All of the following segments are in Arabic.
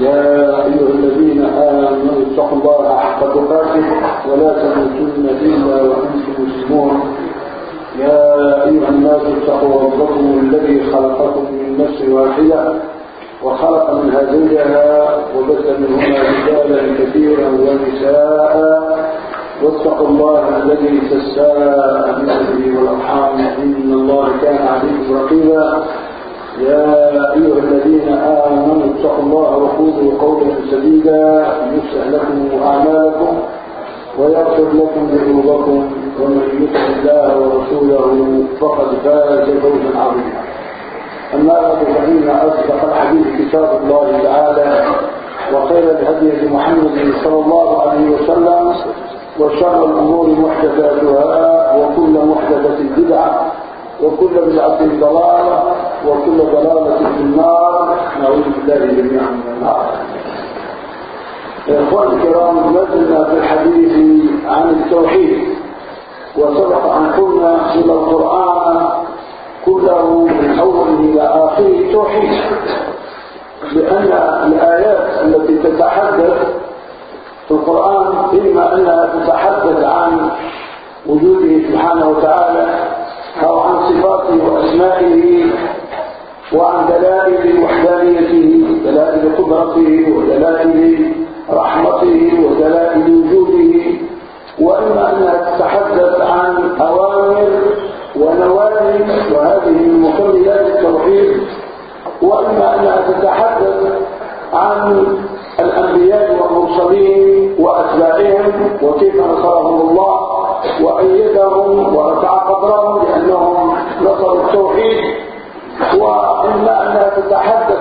يا أيها الذين آمنوا اتقوا الله حق تقاته ولا تموتن إلا وأنتم مسلمون. يا أيها الناس اتقوا ربكم الذي خلقكم من نفس واحدة وخلق منها زوجها وبث منهما رجالا كثيرا ونساء. واتقوا الله الذي تساءلون به والأرحام إن الله كان عليكم رقيبا. يا أيها الذين آمنوا اتقوا الله وقولوا قولا سديدا يصلح لكم أعمالكم ويغفر لكم ذنوبكم ومن يطع الله ورسوله فقد فاز فوزا عظيما. أما بعد فإن أصدق الحديث كتاب الله تعالى وخير الهدي محمد صلى الله عليه وسلم وشر الأمور محدثاتها وكل محدثة بدعة وكل بدعة ضلالة وكل ضلالة في النار. نعوذ بالله جميعا من النار. إخوان الكرام نزلنا في الحديث عن التوحيد وسبق أن قلنا إن القرآن كله من أوله إلى آخره توحيد. لأن الآيات التي تتحدث في القرآن إما أنها تتحدث عن وجوده سبحانه وتعالى أو عن صفاته وأسمائه وعن دلائل وحدانيته دلائل قدرته ودلائل رحمته ودلائل وجوده وإما أنها تتحدث عن أوامر ونواهي وهذه مكملات التوحيد وإما أنها تتحدث عن الأنبياء والمرسلين وأتباعهم وكيف نصرهم. أنها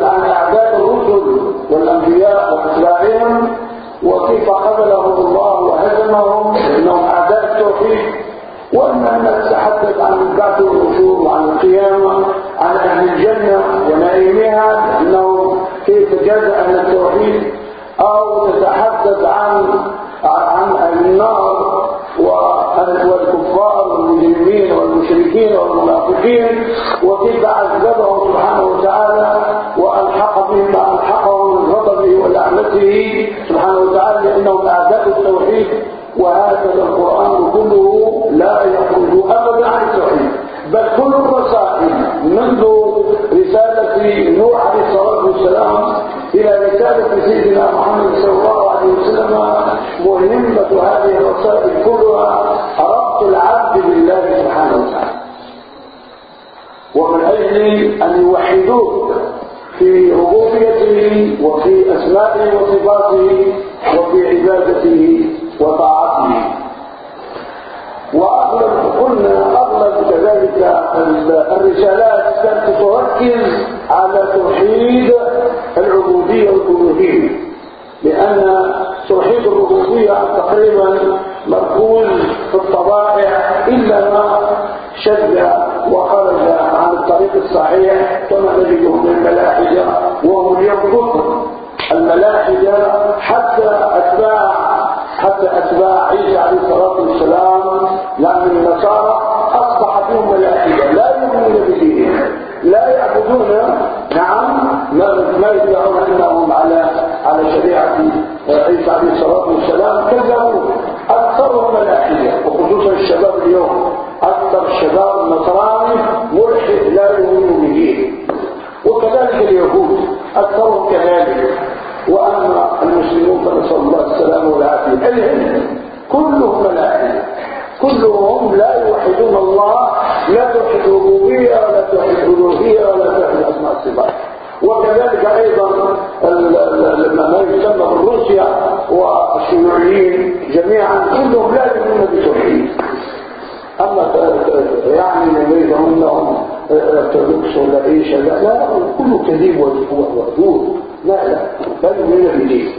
أما يعني يريدهم لهم ارتدوكس ولا إيش لا لا كله كذب وزور لا لا بل من الدين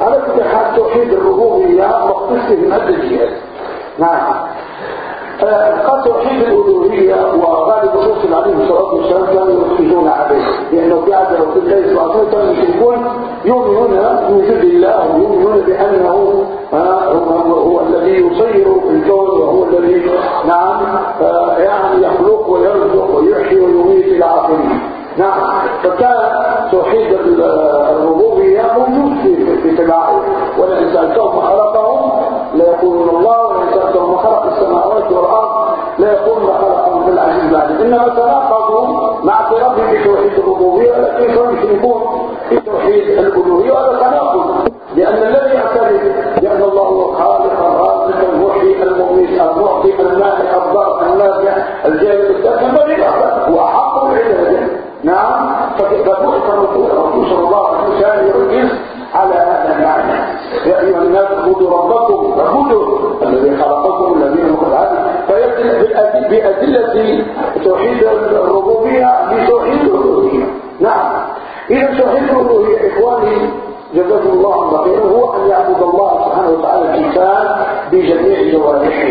على كل حال توحيد الربوبية مختص فهم هذا الجهاز نعم. قد توحيد الألوهية وغالب الرسل عليهم الصلاة والسلام كانوا يركزون عليه. لأنه عهد رسول الله صلى الله عليه وسلم المشركون يؤمنون بوجود الله ويؤمنون بأنه هو, هو الذي يصير الكون وهو الذي نعم يعني يخلق ويرزق ويحيي ويميت إلى آخره. نعم. فكان توحيد الربوبية موجود في تبعه. ولئن سألتهم خلقهم إنما تناقضوا مع اعترافهم بتوحيد الربوبية لكن يشركون في توحيد الألوهية وهذا تناقض لأن الذي يعترف بأن الله هو الخالق الرازق المحيي المميت المعطي المانع الضار النافع الجاهل الدافع بل هو حق العباده نعم فبعث الرسول صلى الله عليه وسلم على هذا المعنى. يا أيها الناس اعبدوا ربكم اعبدوا الذي خلقكم الذين من قبل فيبدل بأدلة توحيد الربوبية بتوحيد الالوهيه نعم. إذا توحيد الالوهيه إخواني جزاكم الله عن خيرا هو أن يعبد الله سبحانه وتعالى الإنسان بجميع جوارحه.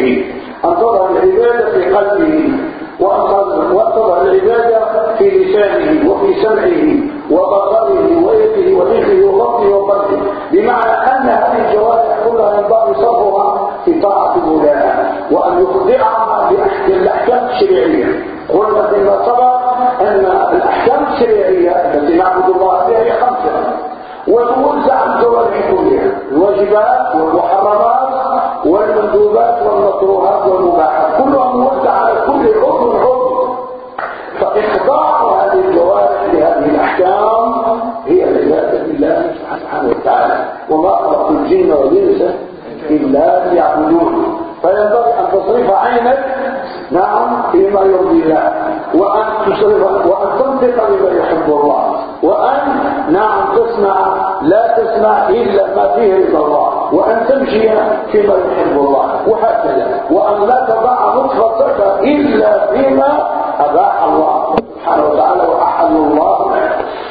أن تظهر العبادة في قلبه وأن العبادة في لسانه وفي سمعه وبصره ويده ورجله وبطنه وقلبه. بمعنى قلنا فيما سبق أن الأحكام الشريعية التي نعبد الله بها هي خمسة. وتوزع الجوارح كلها. الواجبات والمحرمات والمندوبات والمكروهات والمباحات. كلها موزعة على كل عضو عضو فإخضاع هذه الجوارح لهذه الأحكام هي العبادة لله سبحانه وتعالى. وما خلقت الجن والإنس إلا ليعبدون. فينبغي أن تصرف عينك نعم فيما يرضي الله. وأن تصرف وأن تنطق بما يحب الله. وأن نعم تسمع لا تسمع إلا ما فيه رضا الله. وأن تمشي فيما يحب الله. وهكذا. وأن لا تضع نطفتك إلا فيما أباح الله سبحانه وتعالى وأحل الله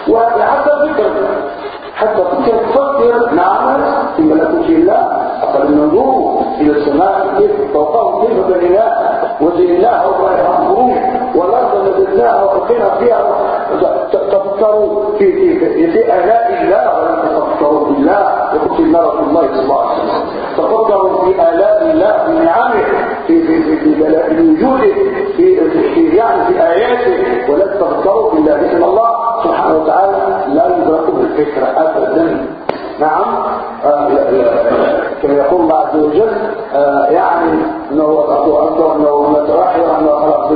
وهذا حتى فكر حتى فكر تفكر نعم في ملكوت الله أقل النجوم إلى السماء كيف فوقهم كيف بنيناها وزيناها ينظرون والأرض مددناها وحطينا فيها. تفكروا في في في, في آلاء الله ولم تفكروا بالله يقول في رسول الله صلى الله عليه وسلم. تفكروا في آلاء الله في نعمه في في في, في وجوده في, في يعني في آياته. ولا تفكروا بالله بسم الله سبحانه وتعالى. لا يدرك بالفكرة أبدا. نعم. آه كما يقول الله عز وجل آه يعني إنه وأنه إنه متوحي وأنه خلق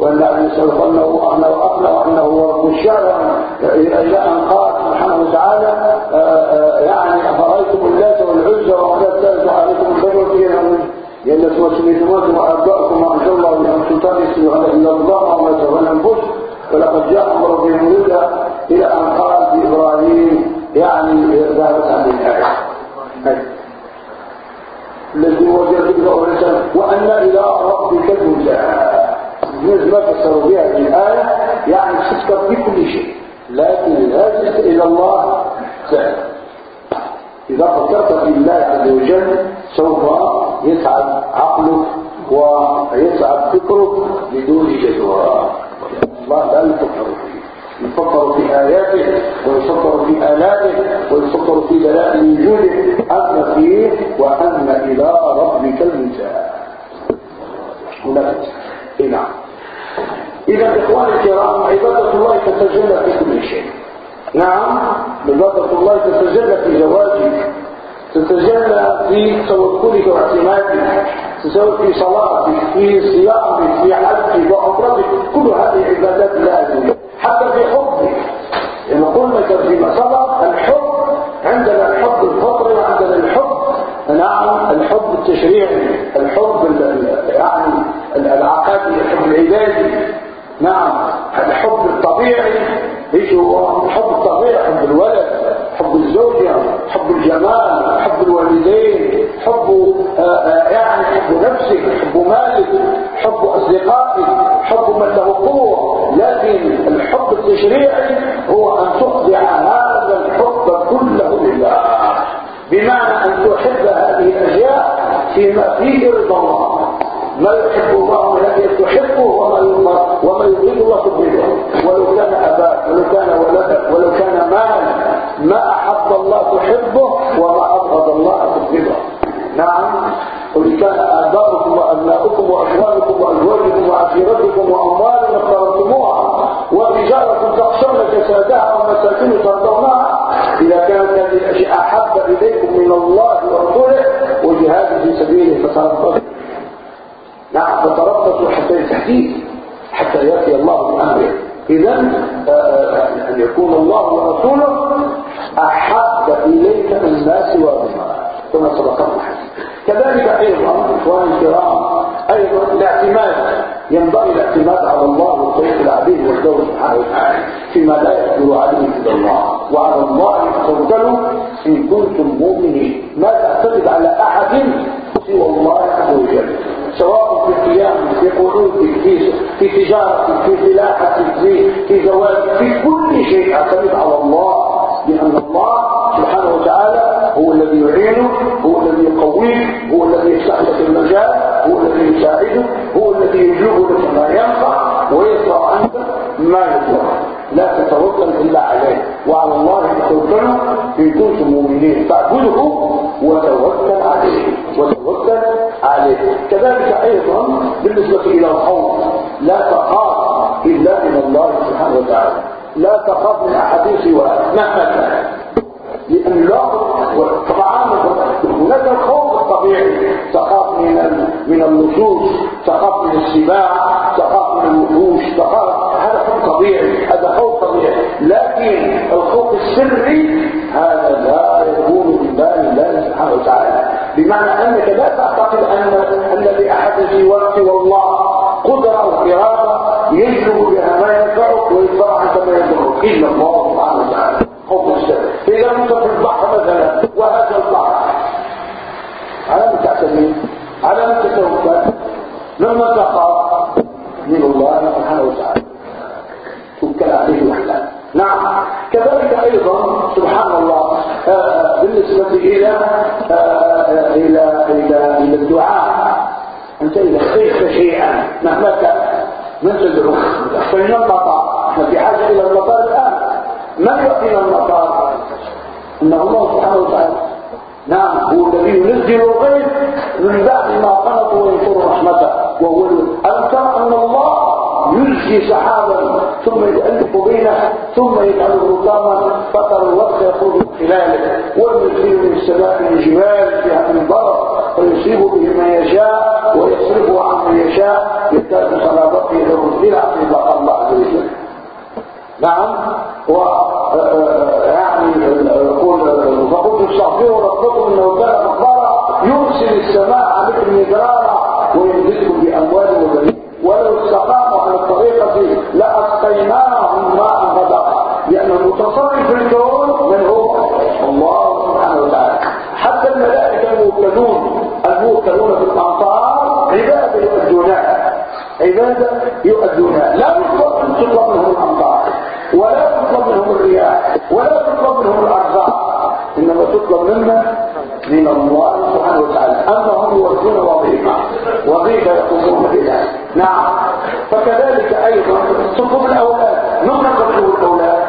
وان ان سبقنا وانه اغنى وأنه هو رب الشعر إلى ان قال سبحانه وتعالى آه يعني أفرأيتم اللات والعزى ولا الثالث عليكم الخير فيها لأن سميتموكم وأبدأكم وأنزل الله من سلطان يسمع إلا الله وما تغنى الأنفس ولقد جاء أمر بهم إلى أن قال بإبراهيم يعني ذهبت عن الآية الذي جرد أولا وأن إلى ربك المنتهى ما فسروا بها في الآية يعني تفكر في كل شيء. لكن الهاجس إلى الله. سهل. إذا فكرت في الله عز وجل سوف يسعد عقلك ويسعد فكرك بدون جدوى. الله لا يفكر فيه يفكر في آياته ويفكر في آلائه ويفكر في دلائل وجوده. أن فيه وأن إلى ربك المنتهى. هناك إيه نعم. إذا إخواني الكرام عبادة الله تتجلى في كل شيء. نعم عبادة الله تتجلى في زواجك تتجلى في توكلك واعتمادك تسوي في صلاتك في صيامك في حجك وعمرتك كل هذه عبادات لازمه حتى في حبك لما قلنا فيما سبق الحب عندنا الحب الفطري وعندنا الحب نعم الحب التشريعي الحب يعني العقادي الحب العبادي. نعم الحب الطبيعي. إيش هو؟ الحب الطبيعي حب الولد حب الزوجة حب الجمال حب أصدقائك حب من له قوة لكن الحب التشريعي هو أن تخضع هذا الحب كله لله. بمعنى أن تحب بما فيه رضا الله. ما يحب الله من تحبه وما وما يريد الله تبغضه ولو كان أباك ولو كان ولدك ولو كان مالا ما أحب الله تحبه وما أبغض الله تبغضه نعم قل كان آباؤكم وأبناؤكم وأزواجكم وعشيرتكم وأموال اقترفتموها وتجارة تخشون كسادها ومساكن ترضونها. إذا كانت هذه الأشياء أحب إليكم من الله ورسوله وجهاد في سبيله فتربصوا. نعم فتربصوا حتى التحديث حتى يأتي الله بأمره. إذا آه، آه، أن يكون الله ورسوله أحب إليك من الناس وأبنائك كما سبق كذلك أيضا إخواني الكرام أيضا الاعتماد. ينبغي الاعتماد على الله وطريق العبيد والدور سبحانه وتعالى فيما لا يقدر عليه إلا الله. وعلى الله توكلوا إن كنتم مؤمنين. ما تعتمد على أحد سوى الله عز وجل. سواء في قيام في قعود في في تجارة في فلاحة في في زواج في كل شيء اعتمد على الله. لأن الله سبحانه وتعالى هو الذي يعينه هو الذي يقويه هو الذي يفتح لك المجال هو الذي يساعده هو الذي يجوب ما يطلع لا تتوكل إلا عليه. وعلى الله تتوكلوا إن كنتم مؤمنين. فاعبده وتوكل عليه. وتوكل عليه. كذلك أيضا بالنسبة إلى الخوف. لا تخاف إلا من الله سبحانه وتعالى. لا تخاف من أحد سواه مهما كان. لأن لا طبعا هناك الخوف الطبيعي. تخاف من من اللصوص تخاف من السباع. تخاف من الوحوش. تخاف طبيعي هذا خوف طبيعي. لكن الخوف السري هذا لا يكون ببال الله سبحانه وتعالى. بمعنى أنك لا تعتقد أن ان لاحد سواك والله قدرة وإرادة يجلب بها ما ينفعك ويدفع عنك ما يضرك إلا الله سبحانه وتعالى. خوف السر فاذا كنت في البحر مثلا وهذا البحر. على من تعتمد على من تتوكل مما تخاف من الله سبحانه وتعالى توكل عليه وحده نعم. كذلك أيضا سبحان الله آه، بالنسبة إلى آه، إلى إلى إلى الدعاء. انت اذا خفت شيئا. مهما كان من تدعو؟ فإن المطار. إحنا في حاجة إلى المطار الآن. من يعطينا المطار؟ إنه الله سبحانه وتعالى. نعم. هو الذي ينزل الغيث من بعد ما قنطوا وينصر رحمته. وهو ألم ترى أن الله يزجي سحابا ثم يؤلف بينه ثم يجعله رطاما فتر الوقت يخرج من خلاله. وينزل من السماء من جبال فيها من برد ويصيب به من يشاء ويصرفه عن يشاء يكاد صلابته له إلى عقيده الله عز وجل. نعم. و يعني يقول فقلت استغفروا ربكم إنه كان غفارا يرسل السماء عليكم مدرارا تطلب منا من الله سبحانه وتعالى. أما هم يوزون وظيفة. وظيفة يقومون بها. نعم. فكذلك أيضا تطلب الأولاد. من نقبل الأولاد؟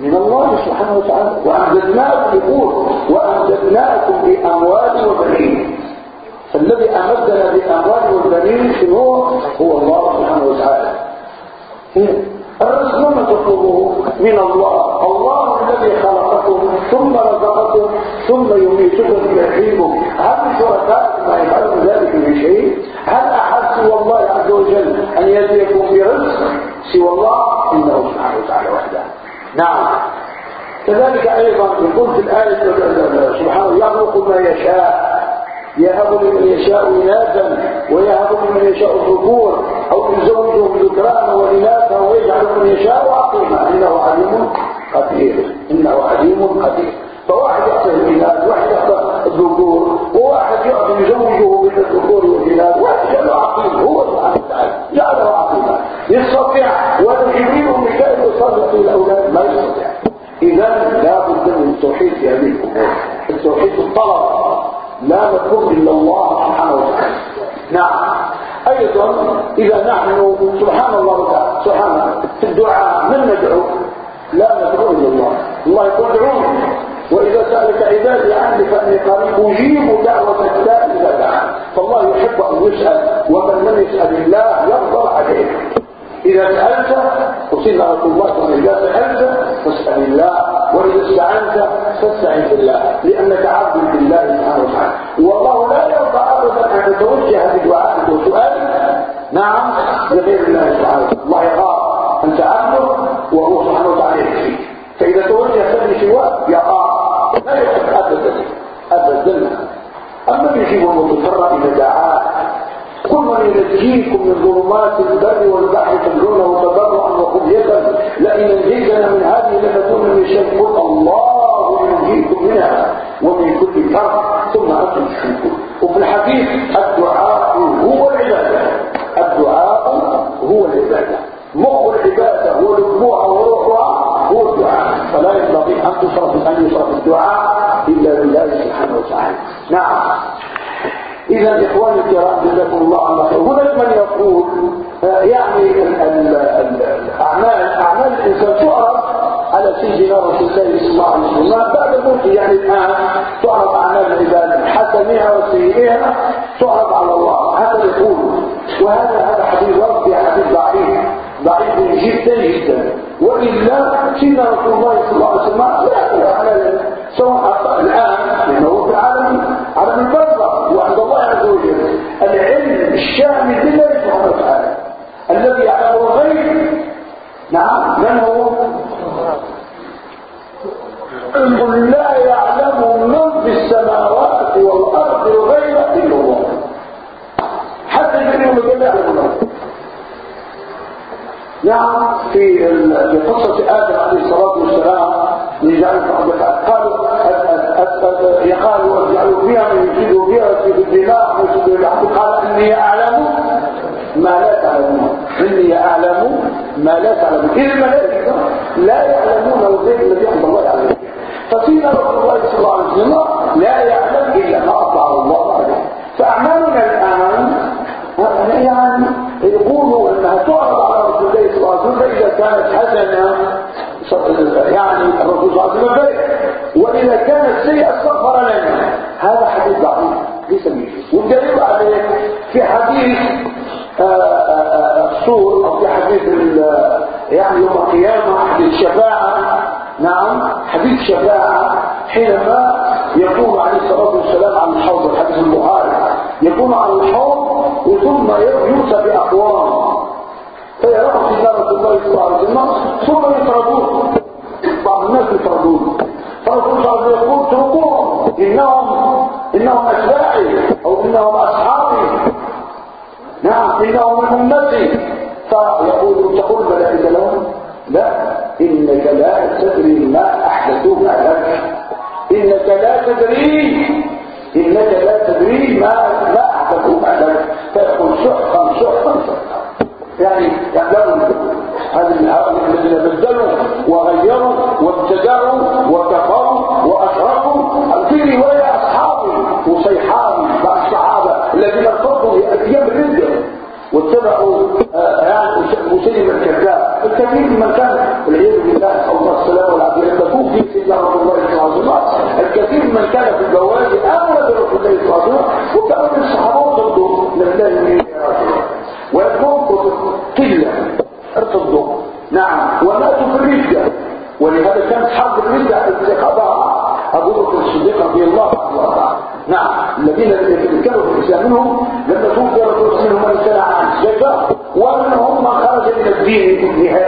من الله سبحانه وتعالى. وامددناكم يقول وامددناكم باموال وبنين. فالذي أمدنا بأموال وبنين هو هو الله سبحانه وتعالى. الرزق من تطلبه من الله. الله الذي خلقكم ثم رزقكم ثم يميتكم ويحييكم هل شركاء ما يفعلون ذلك من شيء؟ هل أحد سوى الله عز وجل أن يزيكم برزق؟ سوى الله إنه سبحانه وتعالى وحده. نعم. كذلك أيضا يقول في الآية سبحانه يخلق ما يشاء. يهب لمن يشاء إناثا ويهب لمن يشاء الذكور أو يزوجهم ذكرانا وإناثا ويجعل من يشاء عقيما. إنه عليم قدير. إنه عليم قدير. فواحد يعطي الإناث واحد يعطي الذكور وواحد يعطي يزوجه بين الذكور والإناث واحد جعله عقيم هو سبحانه وتعالى جعله عقيما يستطيع. ولا جبريل وميكائيل يصرف الأولاد ما يستطيع. إذا لا بد من التوحيد في هذه الأمور. التوحيد الطلب. لا نطلب إلا الله سبحانه وتعالى. نعم. أيضا إذا نحن سبحان الله سبحانه في الدعاء من ندعو؟ لا ندعو إلا الله. الله يقول دعوني وإذا سألك عبادي عني فأني قريب أجيب دعوة الداء إذا دعا فالله يحب أن يسأل ومن لم يسأل الله يرضى عليه إذا سألت وصلنا رسول الله صلى الله إذا سألت فاسأل الله. وإذا استعنت فاستعن بالله. لأنك عبد بالله سبحانه وتعالى. والله لا يرضى أبدا أن تتوجه بدعائك وسؤالك نعم لغير من ظلمات البر والبحر تدعونه تضرعا وخفية لئن أنجيتنا من هذه لنكون من شيء. قل الله ينجيكم منها ومن كل كرب ثم أنتم تشركون. وفي الحديث الدعاء هو العبادة. الدعاء هو العبادة. مخ العبادة هو الأسبوع وروحها هو الدعاء. فلا ينبغي أن تصرف ان يصرف الدعاء إلا بالله سبحانه وتعالى. نعم. إذا إخواني الكرام جزاكم الله عن خير هناك من يقول آه، يعني الأعمال أعمال الإنسان تعرض على سيدنا رسول الله صلى الله عليه وسلم. بعد موته يعني الآن تعرض أعمال العباد حسنها وسيئها تعرض على الله. هذا يقول. وهذا هذا حديث ورد حديث ضعيف. ضعيف جدا جدا. وإلا سيدنا رسول الله صلى الله عليه وسلم لا يقول أعمال سواء الآن نعم من هو؟ قل لا يعلم من في السماوات والأرض الغيب إلا الله حتى يقول لا نعم في قصة آدم عليه الصلاة والسلام لجعل قالوا يقال واجعلوا فيها من يجيد فيها في الدماء ويجيد العبد قال أني أعلم ما لا تعلمون. إني أعلم ما لا تعلمون. اذا الملائكة لا يعلمون الغيب الذي عند الله يعلم فسيدنا رسول الله صلى الله عليه وسلم لا يعلم إلا ما أطلع الله عليه. فأعمالنا الآن يعني يقولوا أنها تعرض على رسول الله صلى الله عليه وسلم فإذا كانت حسنة يعني الرسول صلى الله عليه وسلم وإذا كانت سيئة استغفر لنا. هذا حديث ضعيف ليس بيجوز والدليل عليه في حديث السور أو في حديث يعني يوم القيامة حديث الشفاعه نعم حديث الشفاعه حينما يكون عليه الصلاة والسلام عن الحوض الحديث البخاري. يكون على الحوض وثم يؤتى بأقوام. فيراه في رسول الله صلى الله عليه وسلم ثم يطردون. بعض الناس يطردون. فرسول الله عليه وسلم يقول اتركوهم. إنهم إنهم أتباعي أو إنهم أصحابي. نعم انهم من امتي فيقول تقول الملائكه لهم لا إنك لا تدري ما احدثوه لك. إنك لا تدري إنك لا تدري ما ما احدثوه لك. فيقول شحقا شحقا يعني يعلموا هذه الذين بدلوا وغيروا وابتدعوا وكفروا واشركوا في رواية واتبعوا يعني مسلم الكذاب الكثير من كان والعياذ بالله صلى الله وسلم والعافية لما توفي سيدنا رسول الله صلى الله عليه وسلم. الكثير من كان في الجواز آمن برسول الله صلى الله عليه وسلم. وكانوا من الصحابة ضده لله ويكون قلة ارتضوا نعم. وماتوا في الردة ولهذا كانت حرب الردة التي قضاها أبو بكر الصديق رضي الله عنه نعم. الذين كانوا في الإسلام منهم بھی یہ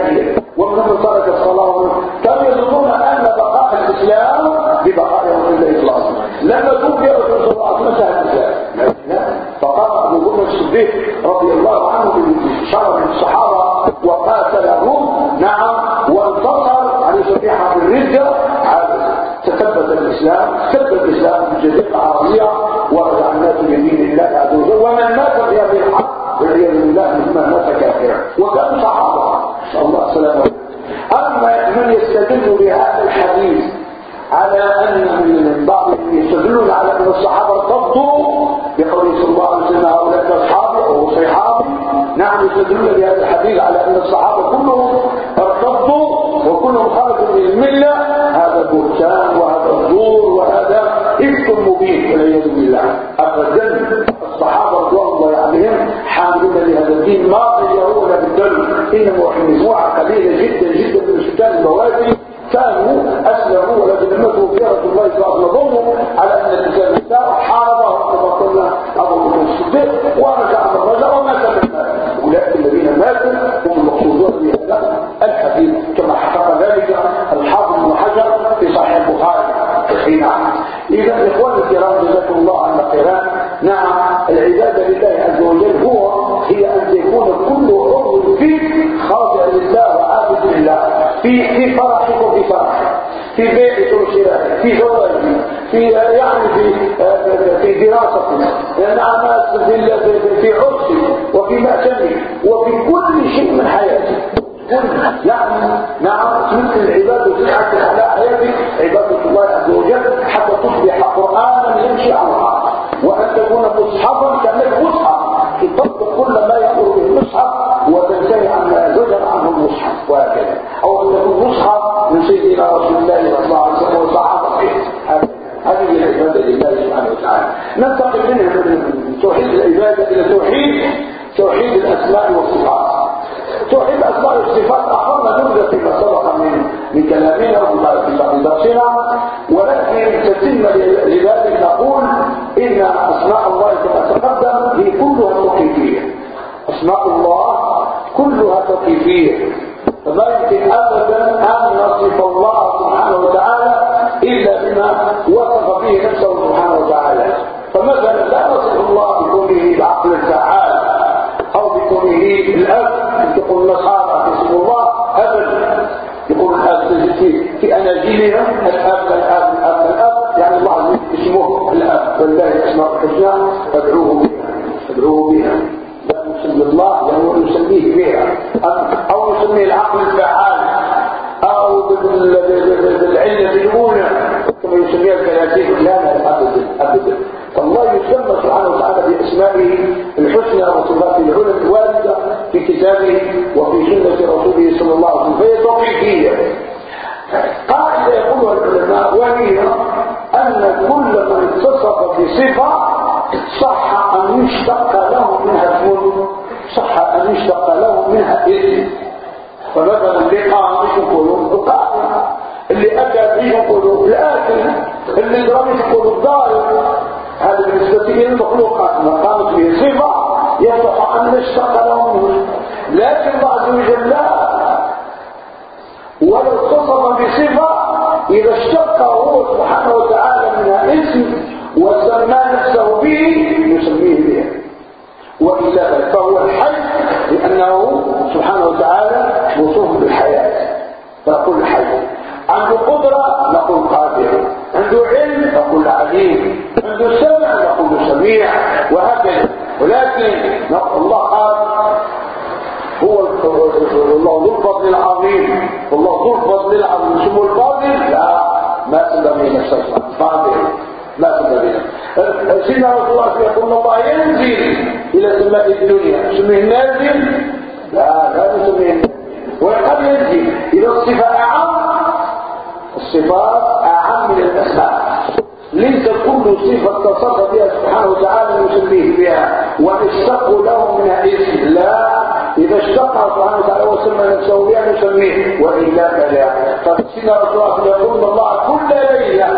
فاتصف بها سبحانه وتعالى يسميه بها. واشتق له من اسم لا إذا اشتقها سبحانه وتعالى وسمى نفسه بها نسميه. وإلا فلا. فقد سيدنا رسول الله يقول الله كل ليلة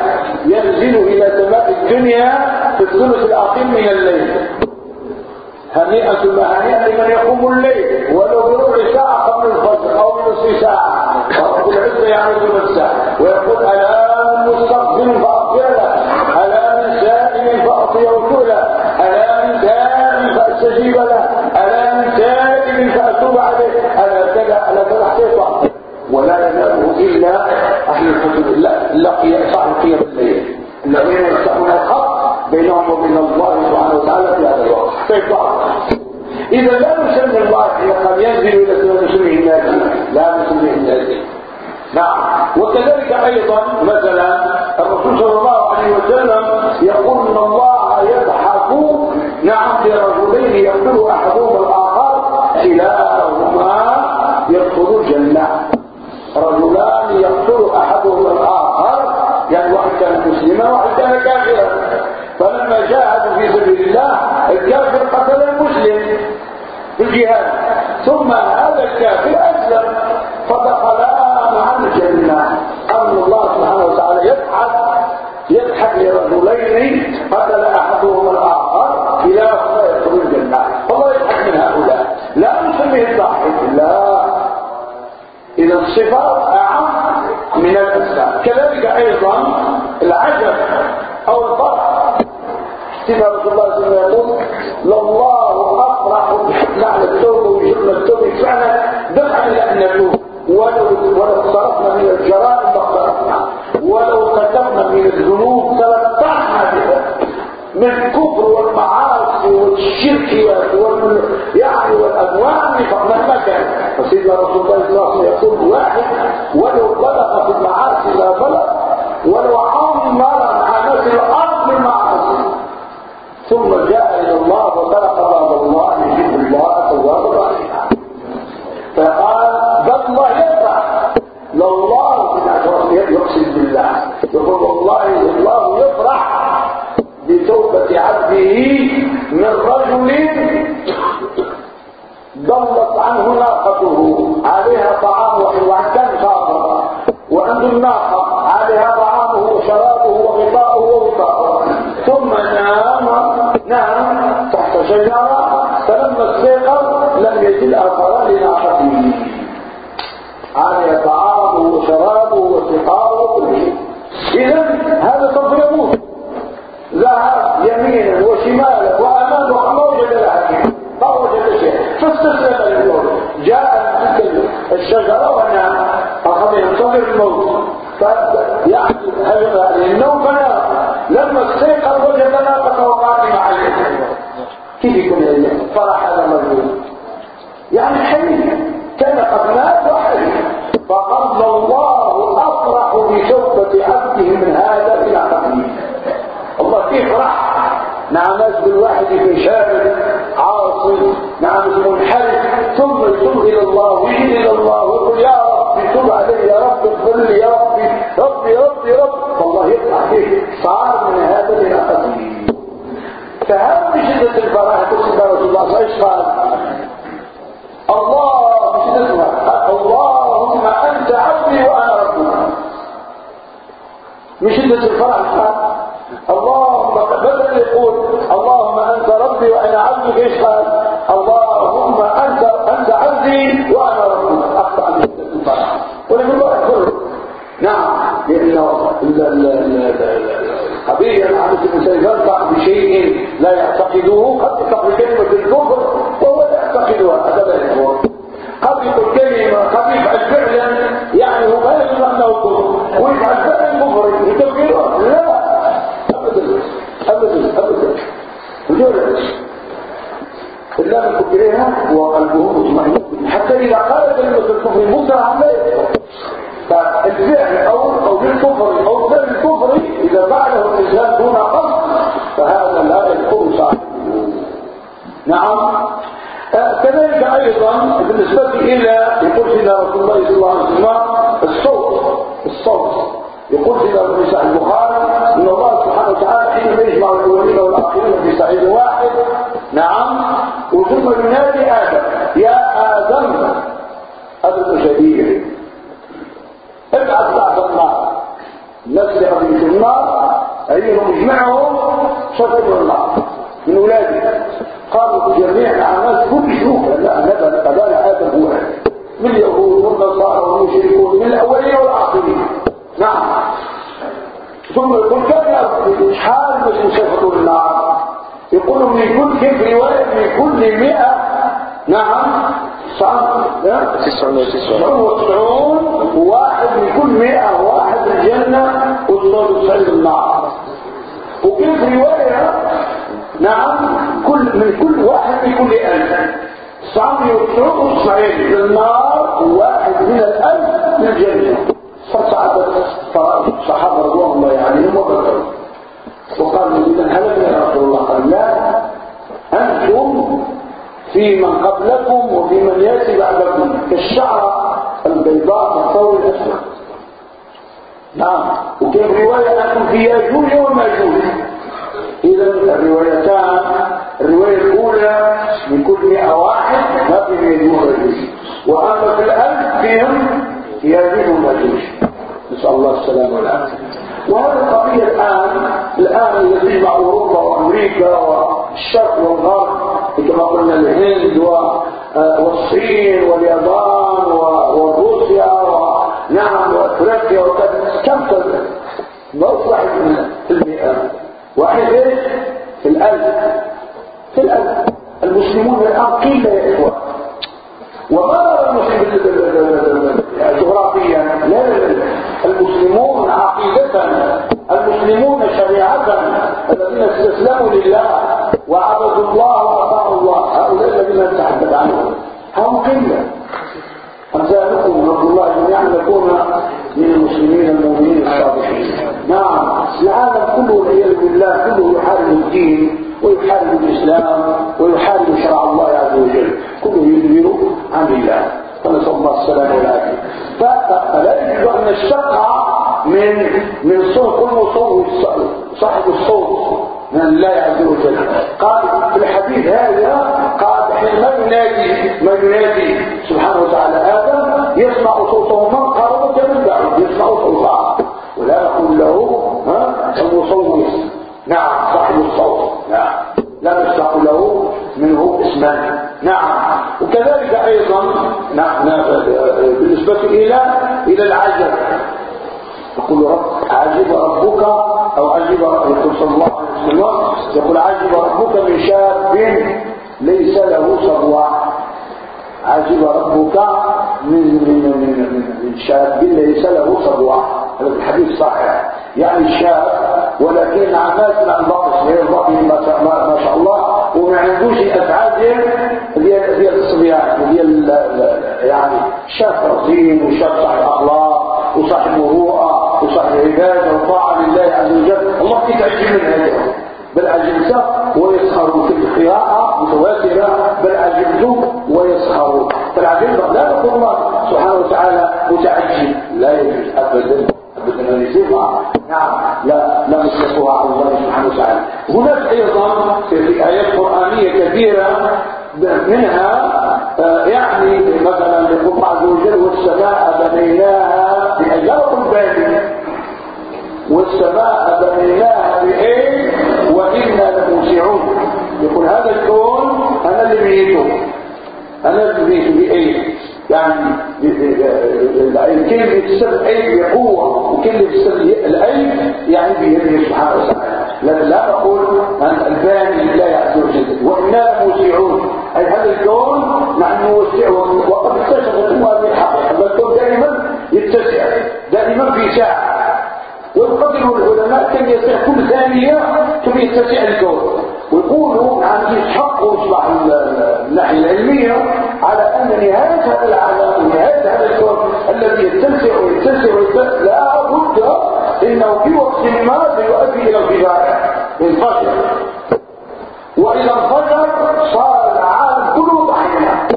ينزل إلى سماء الدنيا في الثلث الأخير من الليل. هنيئة المهنيئة لمن يقوم الليل. ولو بربع ساعة قبل الفجر أو نصف ساعة. ورب العزة يعرض نفسه. ويقول ألا مستقبل الذين يفتحون الحق بينهم وبين الله سبحانه وتعالى في هذا الوقت. إذا لا نسمي الله حين قد ينزل إلى سنة نسميه الناس لا نسميه الناس نعم. وكذلك أيضا مثلا الرسول صلى الله عليه وسلم يقول إن الله يضحك نعم برجلين يقول أحدهما الصفات اعم من الاسماء كذلك أيضا العجب أو الفرح. كما رسول الله صلى الله عليه وسلم لله أفرح معنى التوبة ويجبنا التوبة. فعلا دفعا أن نتوب ولو ولو اقترفنا من الجرائم لاقترفنا ولو ارتكبنا من الذنوب تلقحنا بها من الكفر والمعاصي والشركيات وال يعني والانواع مهما كان. فسيدنا رسول الله صلى الله عليه وسلم يقول ولو نعم. كذلك أيضا بالنسبة إلى يقول سيدنا رسول الله صلى الله عليه وسلم الصوت الصوت. يقول في صحيح البخاري إن الله سبحانه وتعالى حينما يجمع الأولين والآخرين في صعيد واحد. نعم. وثم ينادي آدم يا آدم آدم شديد ابعث بعد النار الناس. اللي قبل النار أيهم يجمعهم؟ شكروا النار من اولاده قالوا جميع الأعمال كل شيوخ لا نبى قبال آدم هو. من اليهود والنصارى والمشركون من الأولين والآخرين. نعم. ثم يقول كم حال مش مسافر النار يقول من كل كيف رواية من كل مئة. نعم. تسعون وتسعون واحد من كل مئة واحد الجنة والصوت سعيد النار. وكيف رواية؟ نعم. كل من كل واحد من كل ألف. صعب وتسعون وتسعين للنار واحد من الألف للجنة. فصعدت الصحابة رضوان الله عليهم وبدروا وقالوا إذا هلكنا يا رسول الله قال لا. أنتم في من قبلكم وفي من يأتي بعدكم. كالشعره البيضاء في الثور الأسود. نعم. وكيف رواية؟ انكم في ياجوج وماجوج. إذا الروايتان الرواية الأولى من كل 100 واحد ما في ياجوج وماجوج وأما في الألف فيهم ياجوج وماجوج نسأل الله السلامة والعافية. وهذه القضية الآن الآن اللي تجمع أوروبا وأمريكا والشرق والغرب كما قلنا الهند آه، والصين واليابان وروسيا ونعم وأفريقيا وكذا. كم كذا ما واحد في المئة؟ واحد إيش؟ في الألف في الألف المسلمون الآن قيل يا إخوة. وما المسلمين جغرافيا. لا المسلمون عقيدة. المسلمون شريعة. الذين استسلموا لله وعبدوا الله وأطاعوا الله. هؤلاء الذين نتحدث عنهم. هم قلة. أمثالكم رب الله جميعا نكون من المسلمين المؤمنين الصالحين نعم. العالم كله والعياذ بالله كله يحارب الدين ويحارب الإسلام ويحارب شرع الله عز وجل. كله يدبر عن الله. فنسأل الله السلامة والعافية. فلا يجب أن نشتق من من صوت المصوت صاحب الصوت من الله عز وجل. قال في الحديث هذا قال حينما ينادي ما ينادي سبحانه وتعالى آدم يسمع صوته من قرب المصوت نعم صاحب الصوت نعم. لا نشتق له منه اسما نعم. وكذلك أيضا نعم بالنسبة إلى إلى العجب. يقول رب عجب ربك أو عجب يقول صلى الله عليه وسلم يقول عجب ربك من شاب ليس له صبوة عجب ربك من من من من شاب ليس له صبوة هذا الحديث صحيح. يعني شاب ولكن عمال مع البطش غير ما شاء الله وما عندوش أفعال ديال ديال الصبيان ديال يعني شاب رزين وشاب صاحب اخلاق وصاحب مروءه وصاحب عباده وطاعه لله عز وجل. الله يتعجب من هذا. بل عجبت ويسخر في القراءة متواترة. بل عجبت ويسخر. فالعجب لا نقول الله سبحانه وتعالى متعجب لا يجوز أبدا. يصير نعم لا لا نصرفها على الله سبحانه وتعالى هناك أيضا في آيات قرآنية كثيرة منها آه، يعني مثلا يقول الله عز والسماء بنيناها بأجار الباني والسماء بنيناها بإيه وإنا لموسعون يقول هذا الكون أنا اللي بيته أنا اللي بيته بإيه يعني الكلمة تستخدم أي بقوة وكلمة تستخدم الأي يعني بيده سبحانه وتعالى. لا لا نقول أن الباني لله عز وجل وإنا موسعون أي هذا الكون نحن نوسعه وقد اكتشفت هذه الحقيقة هذا الكون دائما يتسع دائما في ساعة. ويقدروا العلماء كم يسع كل ثانية كم يتسع الكون. ويقولوا عن يسحق ويصبح الناحية العلمية على أن نهاية هذا العالم ونهاية هذا الكون الذي يتسع ويتسع ويتسع لا بد إنه في وقت ما سيؤدي إلى انفجار ينفجر وإذا انفجر صار العالم كله طحينة.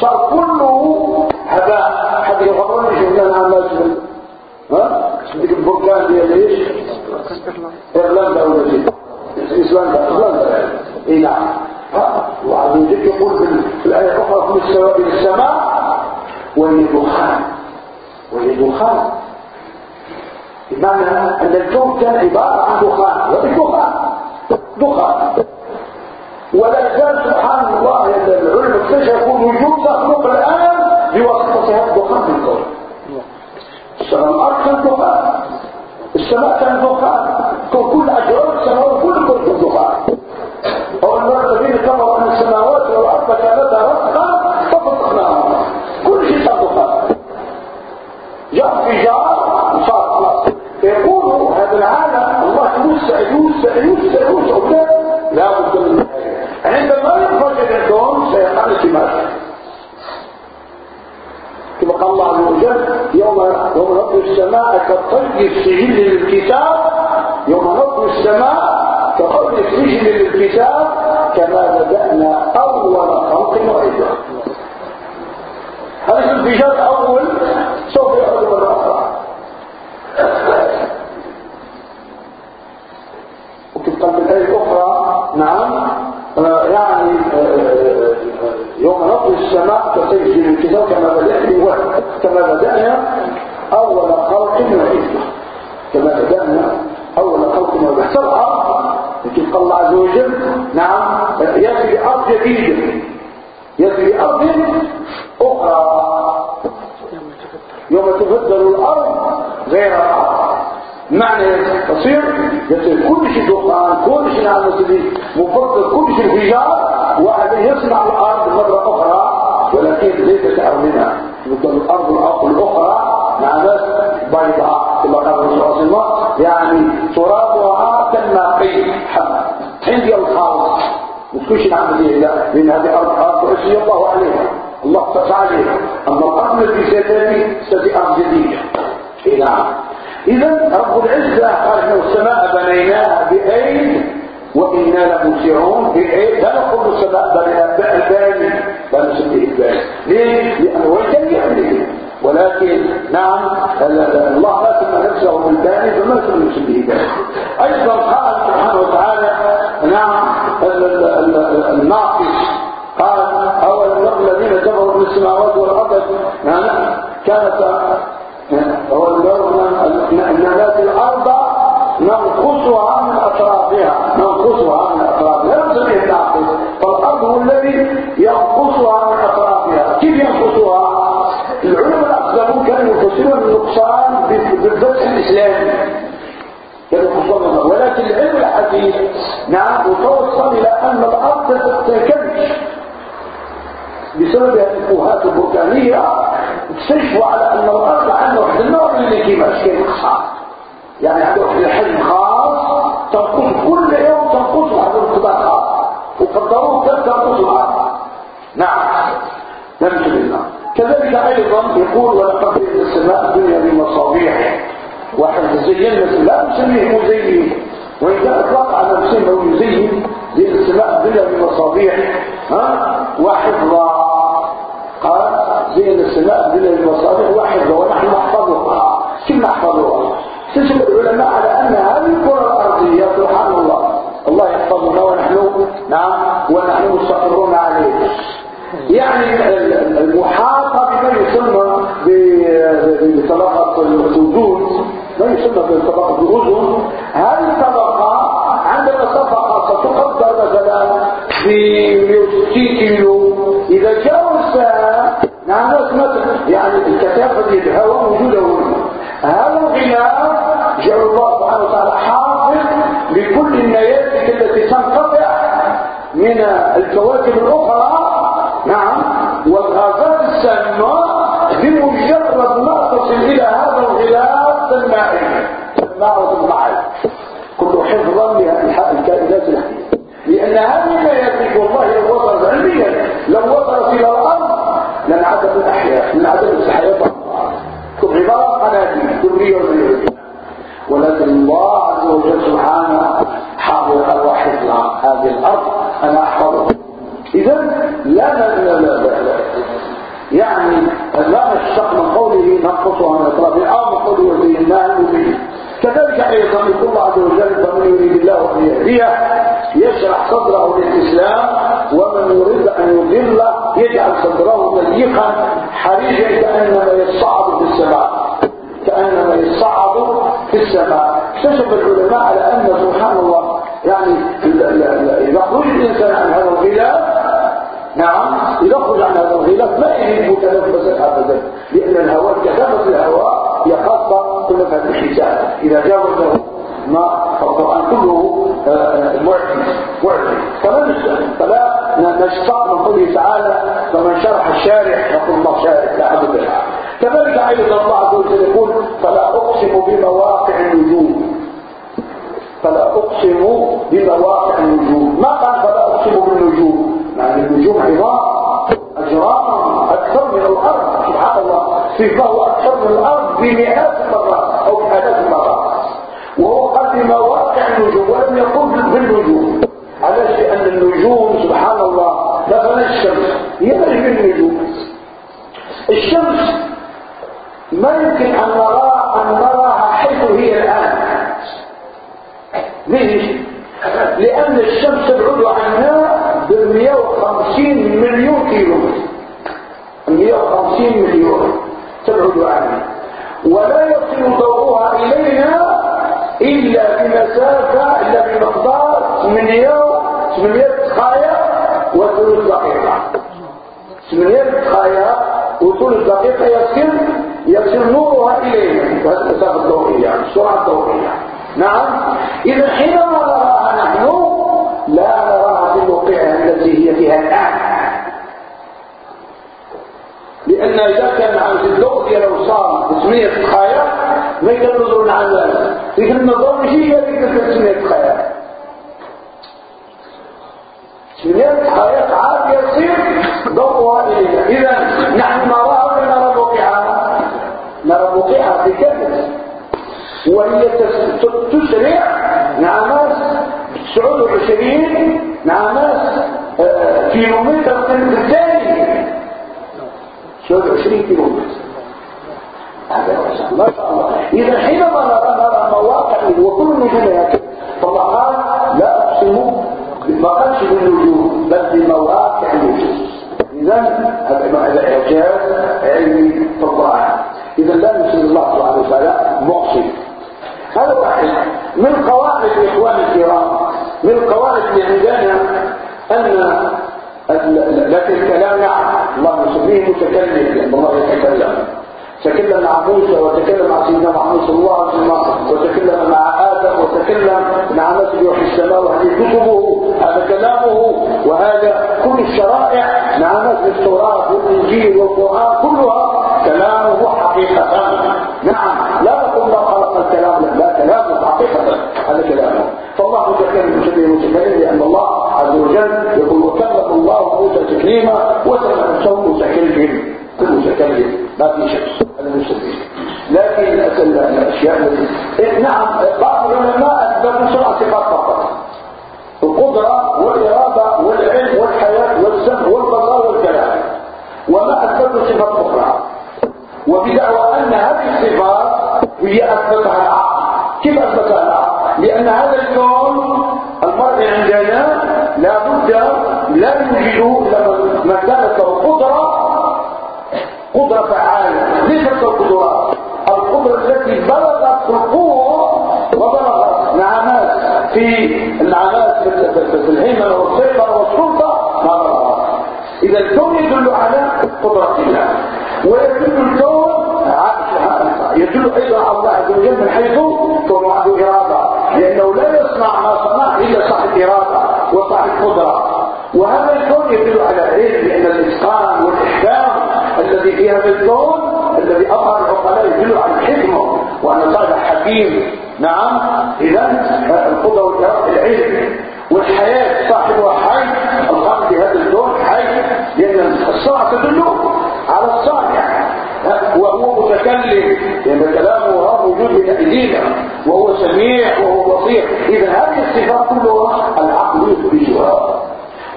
صار كله هباء. حتى يغرني شفنا عمال ها؟ البركان ديال إيش إيرلندا ولا شيء. ايسلندا ايسلندا اي نعم وعلى ذلك يقول في الآية الأخرى في السماء السماء وهي دخان وهي دخان بمعنى أن الكون كان عبارة عن دخان. وهي دخان. ولا زال سبحان الله العلم اكتشفوا وجود مخلوق الآن بواسطة هذا الدخان في الكون. السماء الأرض كان دخان. السماء كان دخان. كل اجرام السماء كل الذين كفروا ان السماوات والأرض كانتا رتقا ففتقناهما كل شيء دخان جاء في جار وصار خلاص. يقول هذا العالم الله يوسع يوسع يوسع يوسع لا بد من عندما يخرج الكون سيقع التماس كما قال الله عز وجل يوم يوم نطوي السماء كالطي السجل للكتاب يوم نطوي السماء فقد السجن للكتاب كما بدأنا أول خلق نعيده هذا الانفجار الأول سوف يعود مرة أخرى. وتبقى الآية الأخرى نعم آه، يعني آه، آه، يوم نطوي السماء فتسجل الكتاب كما بدأنا كما بدأنا أول خلق نعيده كما بدأنا أول خلق نعيده يمكن الله عز وجل نعم يأتي بأرض جديدة. يأتي بأرض أخرى. يوم تبدل الأرض غير الأرض. معنى تصير يصير كل شيء دخان كل شيء نعم مفضل كل شيء انفجار واحد يصنع الأرض مرة أخرى ولكن ليس كأرضنا يقول الأرض الأخرى نعم بيضاء كما قال الرسول صلى الله عليه وسلم يعني ترابها مش دي لا لأن هذه أرض أرض عشي الله عليها. الله فتح عليها. أما الأرض التي ستأتي ستأتي أرض جديدة. إيه نعم إذا رب العزة قال إن السماء بنيناها بأيد وإنا لموسعون بأيد. لا نقول السماء بنيناها بألباني لا نسميه الباني ليه؟ لأنه هو يتبع ولكن نعم الله لا نفسه بالباني فما سمى نفسه به أيضا قال سبحانه وتعالى نعم الناقص قال أول الذين كفروا من السماوات والأرض نعم كانت هو النبات الأرض ننقصها من أطرافها. ننقصها من أطرافها. لا نسميه الناقص فالأرض هو الذي ينقصها من أطرافها. كيف ينقصها؟ العلماء الأقدمون كانوا يفسرون النقصان بالفتح الإسلامي. ولكن العلم الحديث نعم وتوصل إلى أن الأرض تتكلش بسبب الفوهات البركانية اكتشفوا على أن الأرض عنده واحد النوع من الانكماش كيف يقصها يعني عنده واحد الحجم خاص تنقص كل يوم تنقص واحد الانقطاع خاص وقدروه كم تنقص الأرض نعم. نمشي بالله كذلك أيضا يقول ولقد السماء الدنيا بمصابيح. واحد زينا لا نسميه مزين وإن كان أطلق على نفسه انه يزين زي السماء الدنيا بمصابيح ها وحفظا قال زين السماء الدنيا بمصابيح وحفظا ونحن نحفظها. كيف نحفظها؟ تسمى العلماء على أن هذه الكرة الأرضية سبحان الله. الله يحفظنا ونحن نعم ونحن مستقرون عليه. يعني المحاطة بما يسمى بطبقة الوجود ما يسمى بطبقة الأذن هذه ب 160 كيلو إذا جاوزها نعم يعني الكثافة الهواء موجودة هذا الغلاف جعل الله سبحانه وتعالى حافظ لكل النياتك التي تنقطع من الكواكب الأخرى. نعم. والغازات السامة بمجرد ما تصل إلى هذا الغلاف تنمائي تنمائه المعي كل حفظا الكائنات الحية لأن هذه لا يأتيك والله لو وصلت علميا. لو وصلت إلى الأرض لانعدم الأحياء لانعدم الحياة كل عبارة قناديل كلية وزيرية ولكن الله عز وجل سبحانه حافظ وحفظ هذه الأرض أنا أحفظها إذا لا لا لا لا لا يعني لا نشتق من قوله نقصها من اطراف أو من قوله وزيناه به كذلك أيضا يقول الله عز وجل فمن يريد الله أن يهديه يشرح صدره للإسلام ومن يريد أن يضل يجعل صدره ضيقا حريجا كأنما يصعد في السماء. كأنما يصعد في السماء. اكتشف العلماء على أن سبحان الله يعني إذا خرج الإنسان عن هذا الغلاف نعم يخرج عن هذا الغلاف ما يجب تنفسا ابدا لأن الهواء كثافة الهواء هي خاصه بنفس الحساب اذا جاوزه ما القرآن كله آه، معجز معجز. فلا فلا نشتاق من قوله تعالى فمن شرح الشارع يقول الله شارع لا حد كذلك أيضا الله عز وجل يقول فلا أقسم بمواقع النجوم. فلا أقسم بمواقع النجوم. ما قال فلا أقسم بالنجوم؟ يعني النجوم عظام أجرام أكثر من الأرض. سبحان الله. صفه أكثر من الأرض بمئات المرات أو بآلاف المرات وهو قد مواقع النجوم ولم يقل بالنجوم علاش لأن النجوم سبحان الله مثلا الشمس. هي من النجوم. الشمس ما يمكن أن نرى أن نراها حيث هي الآن. ليش؟ لأن الشمس تبعد عنا ب 150 مليون كيلو 150 مليون تبعد عنا. ولا يصل ضوءها إلينا إلا بمسافة إلا بمقدار 800 800 دقائق وثلث دقيقة 800 دقائق وثلث دقيقة يصل يصل نورها إلينا. بهذه المسافة الضوئية السرعة الضوئية نعم؟ إذا حينما نراها نحن لا نراها في موقعها التي هي فيها الآن. لأن إذا كان عن الضوء ديالو صار 800 دقائق يقدر نظرون على ديك النظر ماشي هي ديك 800 دقائق 800 دقائق عاد يصير ضوءها إلينا إذا نحن نراها ولا نرى موقعها نرى موقعها في كامل وهي تسرع نعماس 29 نعماس كيلومتر من الثاني 20 ما شاء الله إذا حينما نرى نرى مواقع وكل نجوم هكذا فالله قال لا أقسم ما قالش بالنجوم بل بمواقع النجوم إذا هذا إعجاز علمي في إذا لا نسأل الله سبحانه وتعالى محسن هذا واحد. من قواعد الإخوان الكرام من قواعد اللي أن لكن الكلام نعم الله يسميه متكلم لأن الله يتكلم تكلم مع موسى وتكلم مع سيدنا محمد صلى الله عليه وسلم وتكلم مع آدم وتكلم مع مسجد في السماء وهذه كتبه هذا كلامه وهذا كل الشرائع مع مسجد التوراة والإنجيل والقرآن كلها كلامه حقيقة. نعم لا نقول ما خلق الكلام لا كلامه حقيقة. هذا كلامه. فالله متكلم بشبه متكلم لأن الله عز وجل يقول وكلم الله موسى تكليما وسمع نفسه متكلم كل متكلم ما في شك. المسلمين لكن الاشياء التي نعم بعض العلماء اثبتوا سبع صفات فقط. القدرة والإرادة والعلم والحياة والسمع والبصر والكلام. وما أثبتوا صفات أخرى. وبدعوى أن هذه الصفات هي أثبتها العقل. كيف أثبتها العقل؟ لأن هذا الكون المرء عندنا لا بد لا يوجد لما كانت قدرة فعالة. ليست القدرات القدرة التي بلغت القوة وبلغت نعمات. في النعمات في الهيمنة والسيطرة والسلطة ما بلغت. إذا الكون يدل على قدرة الله. ويدل الكون يدل أيضا على الله عز وجل من حيث كون وأن صاحب حكيم نعم إذا القدرة والإرادة العلم والحياة صاحبها حي الخلق في هذا الكون حي لأن الساعة تدل على الصانع وهو متكلم لأن كلامه موجود بين أيدينا وهو سميع وهو بصير. إذا هذه الصفات كلها العقل يثبتها.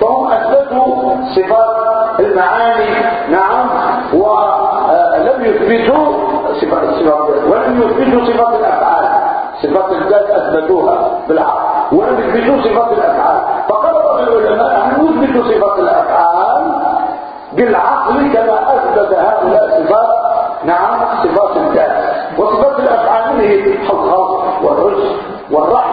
فهم أثبتوا صفات المعاني نعم ولم يثبتوا صفات الصفات ولم يثبتوا صفات الأفعال. صفات الذات أثبتوها بالعقل ولم يثبتوا صفات الأفعال. فقرر العلماء أن يثبتوا صفات الأفعال بالعقل كما أثبت هؤلاء صفات. نعم صفات الذات. وصفات الأفعال هي؟ الخلق والرزق والرحمة.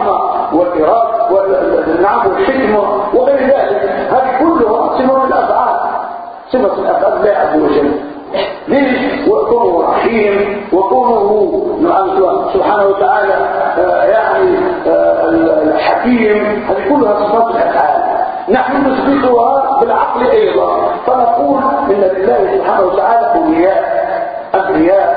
نثبتها بالعقل أيضا. فنقول إن لله سبحانه وتعالى أولياء أنبياء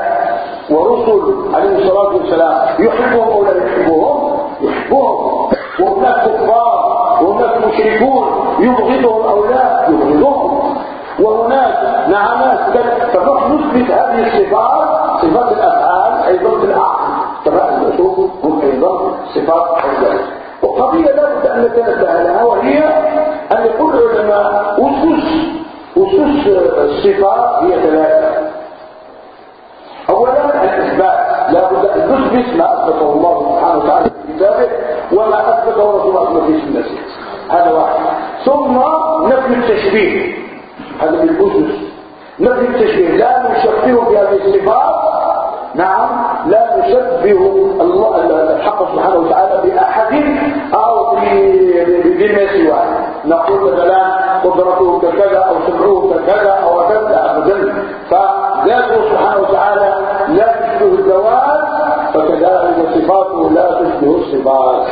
ورسل عليه الصلاة والسلام. يحبهم أو لا يحبهم؟ يحبهم. وهناك كفار وهناك مشركون. يبغضهم أو لا؟ يبغضهم. وهناك نعمات فنحن نثبت هذه الصفات صفات الأفعال أيضا في العقل. كما أثبتوا هم أيضا صفات الذات وقضية لا بد أن نتنبه لها وهي الصفات هي ثلاثة أولا الإثبات لا بد أن نثبت ما أثبته الله سبحانه وتعالى في كتابه وما أثبته رسول الله في سنته هذا واحد ثم نفي التشبيه هذا من الأسس نفي التشبيه لا نشبهه في هذه الصفات نعم لا نشبه الله الحق سبحانه وتعالى بأحد أو بما سواه نقول مثلا قدرته ككذا أو سمعه ككذا أو كذا أبدا فذاته سبحانه وتعالى لا تشبه الذوات فكذلك صفاته لا تشبه الصفات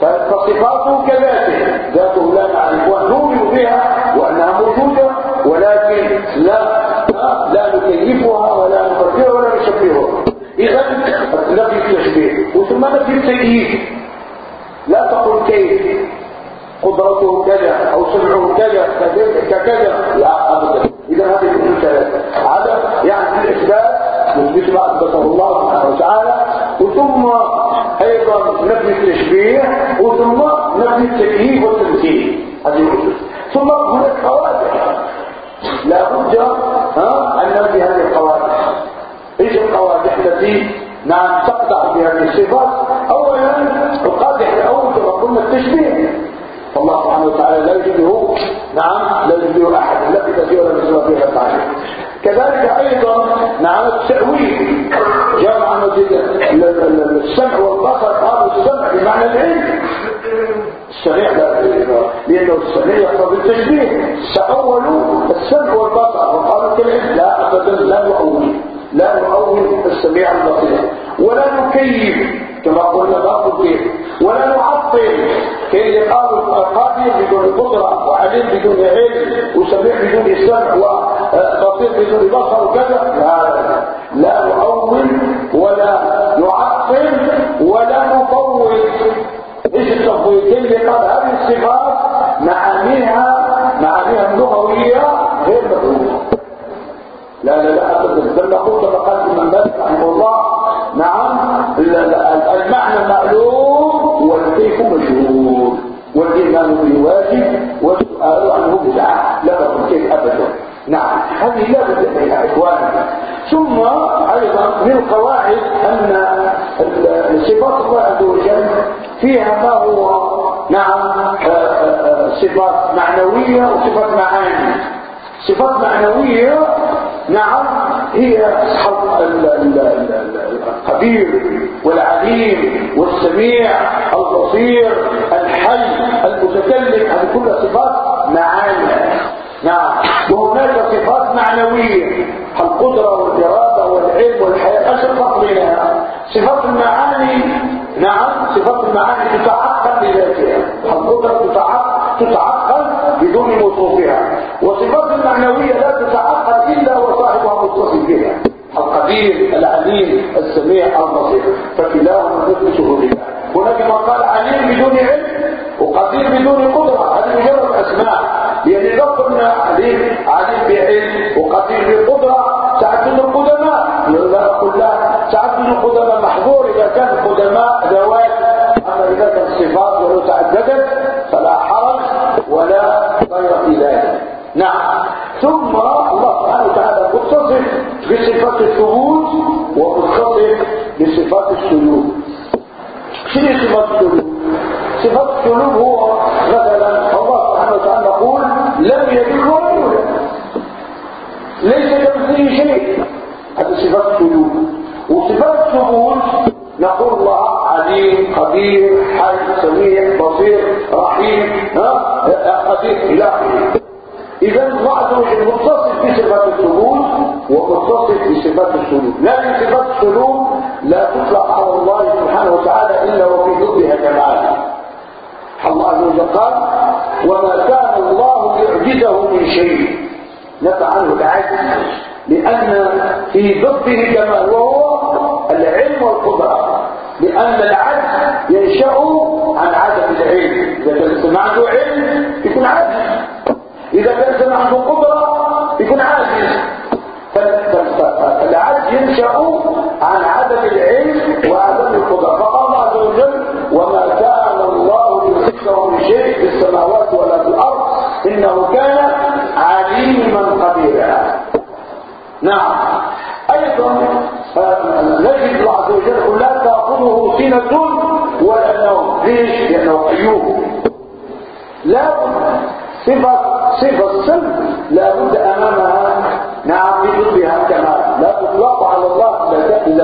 فصفاته كذاته ذاته لا نعرفها نؤمن بها وأنها موجودة ولكن لا لا نكيفها ولا نفرجها ولا نشبهها. إذا نفي التشبيه وثم نفي التكييف. لا تقل كيف. قدرته كذا أو سمعه كذا ككذا لا أبدا. إذا هذه كل ثلاثة هذا يعني الإثبات مثبت ما أثبته الله سبحانه وتعالى وثم أيضا نفي التشبيه وثم نفي التكييف والتمثيل. هذه الأسس ثم هناك قواعد. لا بد أن نبني هذه القواعد. إيش القواعد؟ التي نعم تقطع بهذه الصفات. اولا القادح الأول كما قلنا التشبيه. فالله سبحانه وتعالى لا يجده نعم لا يجده أحد لا ولا في فيها التعليم كذلك أيضا نعم التأويل جمع السمع والبصر هذا السمع بمعنى العلم. السميع لأنه السميع يقتضي التشبيه. تأولوا السمع والبصر. وقالوا كلمة لا أبدا لا نؤول لا نؤول السميع البصير. ولا نكيف. كما قلنا باقي فيه ولا نعطل. كي قالوا قادر بدون قدرة وعليم بدون علم وسميع بدون سمع وبصير بدون بصر وكذا لا لا نؤول ولا نعطل ولا نفوض إيش التفويضين اللي قال هذه الصفات معانيها معانيها اللغوية غير مفهومه لا لا لا ابدا. بل نقول كما قال ابن مالك رحمه الله والسؤال عنه بدعه لا كيف ابدا. نعم. هذه لا بد منها اخواننا ثم أيضا من القواعد أن صفات الله عز وجل فيها ما هو. نعم. صفات معنوية وصفات معاني. صفات معنوية نعم هي القدير والعليم والسميع البصير الحي معاني نعم. وهناك صفات معنوية. كان القدماء ذوات أما إذا كانت الصفات ولو تعددت فلا حرج ولا غير في ذلك.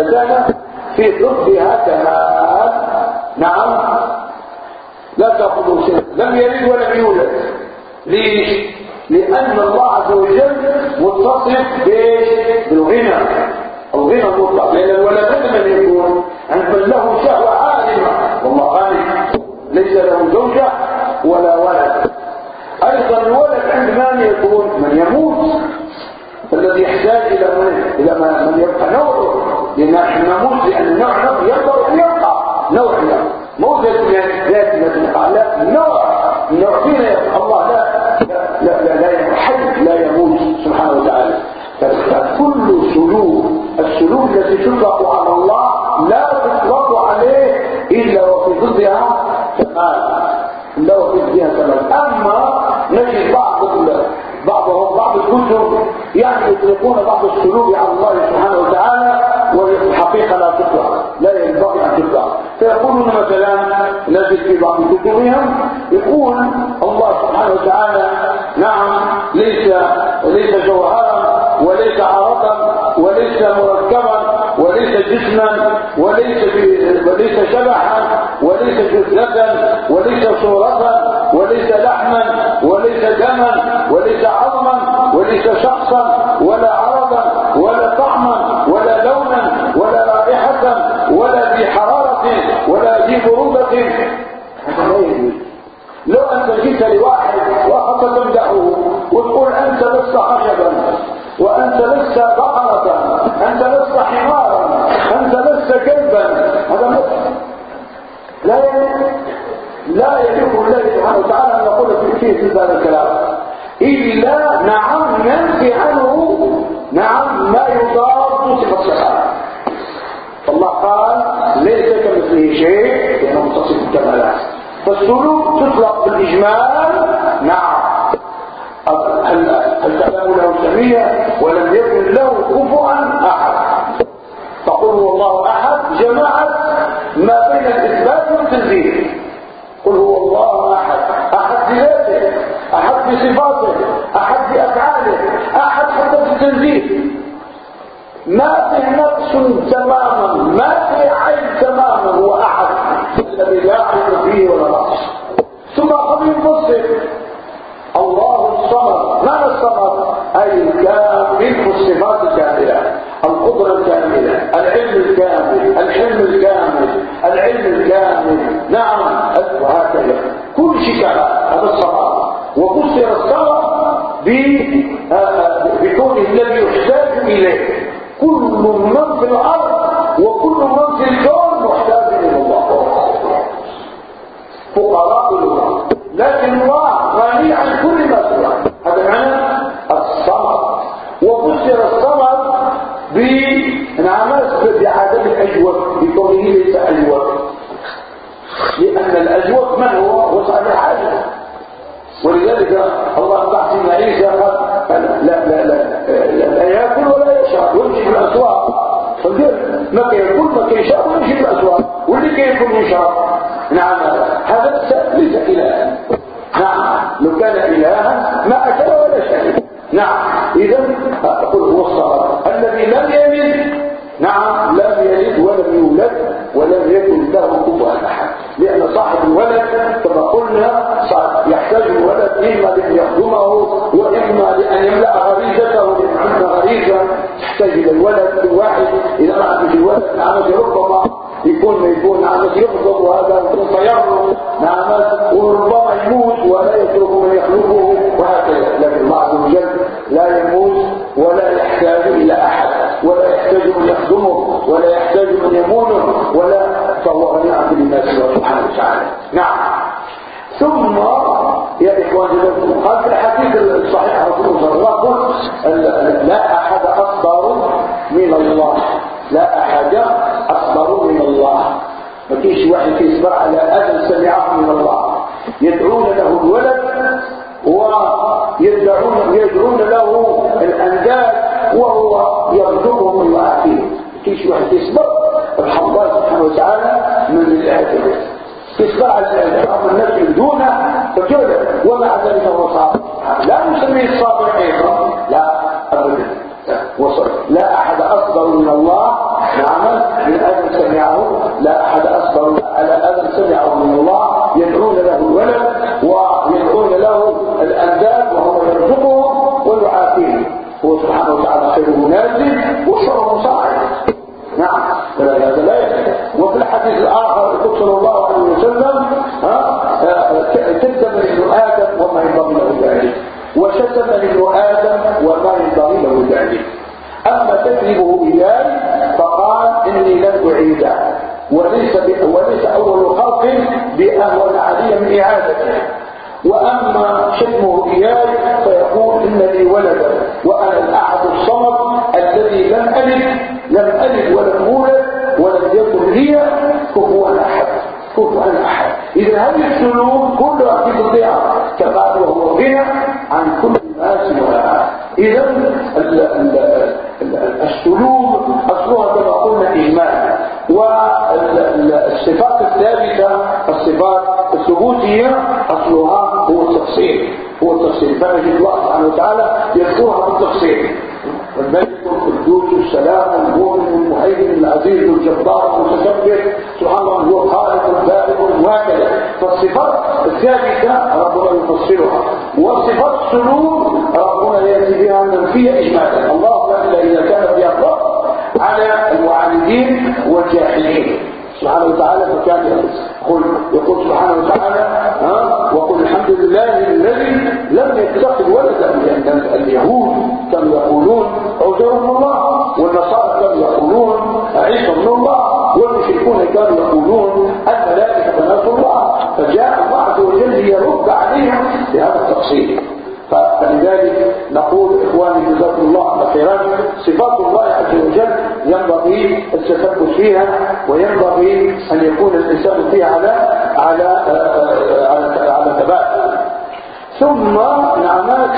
كان في ضدها كمال نعم. لا تأخذه سنة لم يلد ولم يولد. ليش؟ لأن الله عز وجل متصف بالغنى. الغنى المطلق. لأن الولد من يكون. عند من له شهوة عالمة. والله غني. ليس له زوجة ولا ولد. أيضا الولد عند من يكون؟ من يموت. الذي يحتاج إلى من؟ إلى من يبقى نوعه. لأن نحن نموت لأن النوع يقدر يبقى نوع موت ذات لا لا نوع النوع فينا الله لا لا لا لا حي لا يموت. سبحانه وتعالى. فكل سلوك السلوك التي تطلق على الله لا تطلق عليه إلا وفي ضدها كمال إلا وفي ضدها كمال أما نجد بعض بعضهم بعض الكتب يعني يطلقون بعض السلوك على الله سبحانه فيقولون مثلا نجد في بعض كتبهم يقول الله سبحانه وتعالى نعم ليس ليس جوهرا وليس عرضا وليس مركبا وليس جسما وليس وليس شبحا وليس جثة وليس صورة وليس لحما وليس دما وليس عظما وليس شخصا ولا ذي برودة هذا لا يجوز لو أنت جئت لواحد وأخذت تمدحه وتقول أنت لست خشبا وأنت لست بقرة أنت لست حمارا أنت لست كلبا هذا لا يليق لا يليق الله سبحانه وتعالى أن يقول في فيه هذا الكلام. إلا نعم ينفي عنه نعم ما يضاد صفة الصحابة. فالله قال ليس شيء لأنه متصف بالكمالات فالسلوك تطلق بالإجمال نعم هل كلام له سمية ولم يكن له كفوا أحد. فقل هو الله أحد جماعة ما بين الإثبات والتنزيل قل هو الله أحد. أحد بذاته أحد بصفاته أحد بأفعاله أحد حتى في التنزيل ما في نقص تماما ما في عيب تماما هو أحد الذي لا عيب فيه ولا نقص ثم قبل المصر الله الصمد معنى الصمد أي الكامل في الصفات الكاملة القدرة الكاملة العلم الكامل الحلم الكامل العلم الكامل نعم. وهكذا. كل شيء هذا الصمد وفسر الصمد بكونه الذي يحتاج إليه. كل من في الأرض وكل من في الكون محتاج إلى الله فقراء الله لكن الله غني عن كل ما سواه هذا معنى الصمد وفسر الصمد بانعماس بعدم الاجوب بكونه ليس اجوب لأن الاجوب من هو؟ هو صاحب الحاجة. ولذلك الله بعث عيسى قال لا لا لا لا يأكل ولا يشرب. ويمشي في الأسواق. فقال ما كيأكل ما كيشرب ويمشي في الأسواق. واللي كيأكل ويشرب. نعم. هذا ليس الها. نعم. لو كان الها ما أكل ولا شرب. نعم. اذا أقول هو الصبر الذي لم يلد نعم لم يلد ولم يولد ولم يكن له كفوا أحد. لأن صاحب الولد كما قلنا يحتاج الولد إما لأن يخدمه وإما لأن يملأ غريزته لأن عندنا غريزة تحتاج إلى الولد الواحد. إذا ما الولد نعم ربما يكون يكون نعم يغضب وهذا يكون فيغضب نعم وربما يموت ولا يترك من يخلقه وهكذا. لكن الله عز وجل لا يموت ولا يحتاج إلى أحد ولا يحتاج من يخدمه ولا يحتاج من يمونه ولا فهو غني عن الناس سبحانه وتعالى. نعم. ثم يا إخوان قال في الحديث الصحيح رسول الله صلى الله عليه وسلم لا أحد أصبر من الله. لا أحد أصبر من الله. ما فيش واحد يصبر على أذى سمعه من الله. يدعون له الولد ويدعون يدعون له الأنداد وهو يرزقهم كيش واحد يصبر ارحم الله سبحانه وتعالى من الاعتبار تصبر على الأرض الناس يدونه فجوله ومع ذلك هو صابر. لا نسميه الصابر أيضا لا ابدا. وصل لا أحد أصبر من الله نعم من آدم سمعه لا أحد أصبر على آدم سمعه من الله يدعون له الولد ويدعون له الأنداد وهو يرزقهم ويعافيهم هو سبحانه وتعالى خير منازل وشره صاعد ابن آدم وما ينبغي له ذلك أما تكذبه اياي فقال إني لن أعيده. وليس وليس أول خلق بأهون علي من إعادته. وأما شتمه اياي فيقول ان لي ولدا وأنا الأحد الصمد الذي لم ألد لم ألد ولم اولد ولم يكن لي كفوا احد كفوا احد إذا هذه السلوك كلها في كما وهو غنى عن كل سواها إذا السلوك أصلها كما قلنا إيمان. والصفات الثابتة الصفات الثبوتية أصلها هو التفصيل. هو التفصيل. فنجد الله سبحانه وتعالى يذكرها بالتفصيل. الملك القدوس السلام المؤمن المهيمن العزيز الجبار المتكبر سبحان الله هو خالق البارئ وهكذا فالصفات الثابته ربنا يفصلها وصفات السلوك ربنا يأتي بها منفيه اجمالا. الله الا إذا كان بها على المعاندين والجاحدين سبحانه وتعالى فكان يقول يقول سبحانه وتعالى ها وقل الحمد لله الذي لم يتخذ ولدا لأن اليهود كانوا يقولون عزير من الله والنصارى كانوا يقولون عيسى من الله والمشركون كانوا يقولون الملائكه بنات الله. فجاء عز وجل ليرد عليهم بهذا التفصيل. فلذلك ينبغي التثبت فيها وينبغي أن يكون الإنسان فيها على على على على ثبات ثم نعمات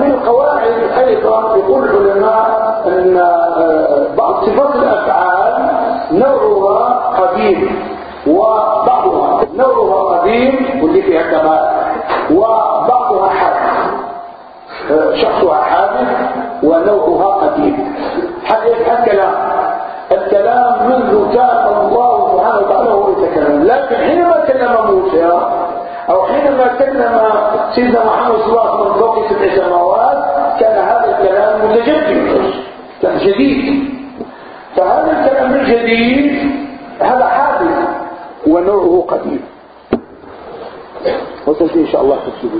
من القواعد أيضا يقول العلماء أن بعض صفات الأفعال نوعها قديم وبعضها نوعها قديم واللي فيها كمال وبعضها حادث شخصها حادث ونوعها قديم. حديث الكلام؟ الكلام منذ كان الله سبحانه وتعالى هو يتكلم. لكن حينما كلم موسى أو حينما كلم سيدنا محمد صلى الله عليه وسلم فوق سبع سماوات كان هذا الكلام متجدد كان جديد. فهذا الكلام الجديد هذا حادث ونوعه قديم. وتنتهي إن شاء الله تفسير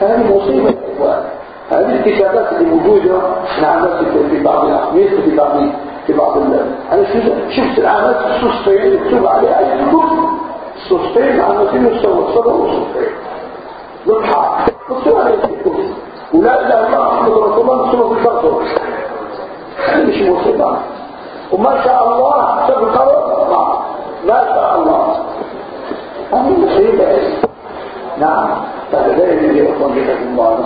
فهذه مصيبة. هذه الكتابات اللي موجودة نعمات في بعض الأقميص في بعض في بعض أنا شفت العامات السوسفين مكتوب عليها أي كتب. عن نسيم السوى الصدر والصفتين نضحى نصير عليه الكل ولا إلا محمد رسول الله نصيره في الفرصة هذه مش مصيبة. وما شاء الله القرار. ما شاء الله. هذه مصيبة. نعم. فهذا يجب أن جزاكم الله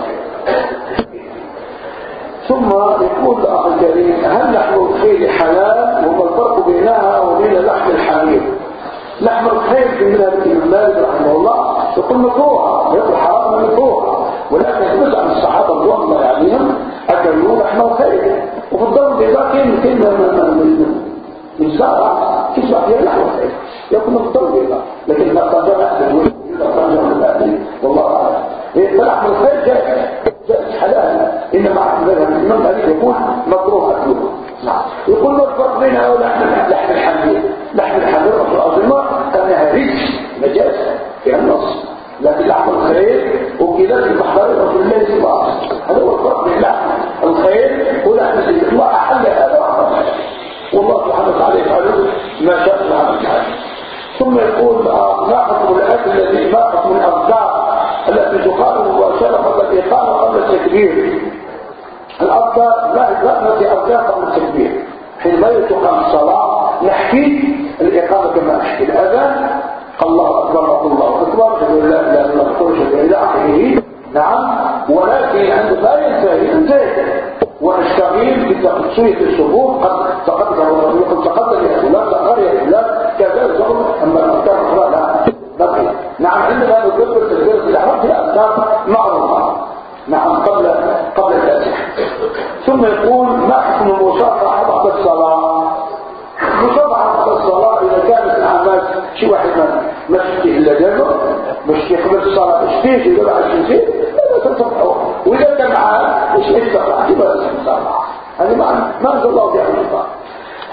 ثم يقول الأخ الكريم هل لحم الخيل حلال؟ وما الفرق بينها وبين لحم الحمير لحم الخيل في الإمام مالك رحمه الله يقول مكروه ويقول حرام مكروه ولكن جزء من الصحابة رضوان الله عليهم أكلوا لحم الخيل البيضاء كان كلمة من من سارة تسمع فيها لحم الخيل يقول البيضاء. لكن ما ترجم أحد والله أعلم إيه، فلحم الخيل جائز جائز حلال إنما مذهب الإمام مالك يقول مكروه أكله نعم يقول ما الفرق بينها ولحم لحم الحمير لحم الحمير في الأظلمة أنها رجس نجاسة في النص لكن لحم الخير وكذا في محضر رسول الله. صلى الله هذا هو الفرق بين لحم الخير ولحم الخير الله أحل هذا والله سبحانه وتعالى يفعل ما شاء سبحانه وتعالى ثم يقول ما حكم الأكل الذي ما حكم الأفكار التي تقال مباشرة قبل الإقامة قبل التكبير. الأفكار لا إطلاق أفكار قبل التكبير. حينما يتقام الصلاة نحكي الإقامة كما نحكي. الأذان الله أكبر الله أكبر شهد لا إله إلا الله شهد إلى آخره. نعم. ولكن عند لا ينتهي انتهي ونشتغل بتقصية الصفوف قد تقدم قد تقدم يا فلان. الأفكار الأخرى لا بقي نعم عندما ندبر تدبير الأحرام في معروفة نعم قبل قبل الفاتحة ثم يقول ما حكم المصافحة بعد الصلاة المصافحة بعد الصلاة إذا كانت الأعمال شي واحد ما مشتي إلا دابا مشتي قبل الصلاة مشتي إذا بعد شي لا تنصفحوا وإذا كان معاه مش يستطيع كيف المصافحة هذه ما أنزل الله بها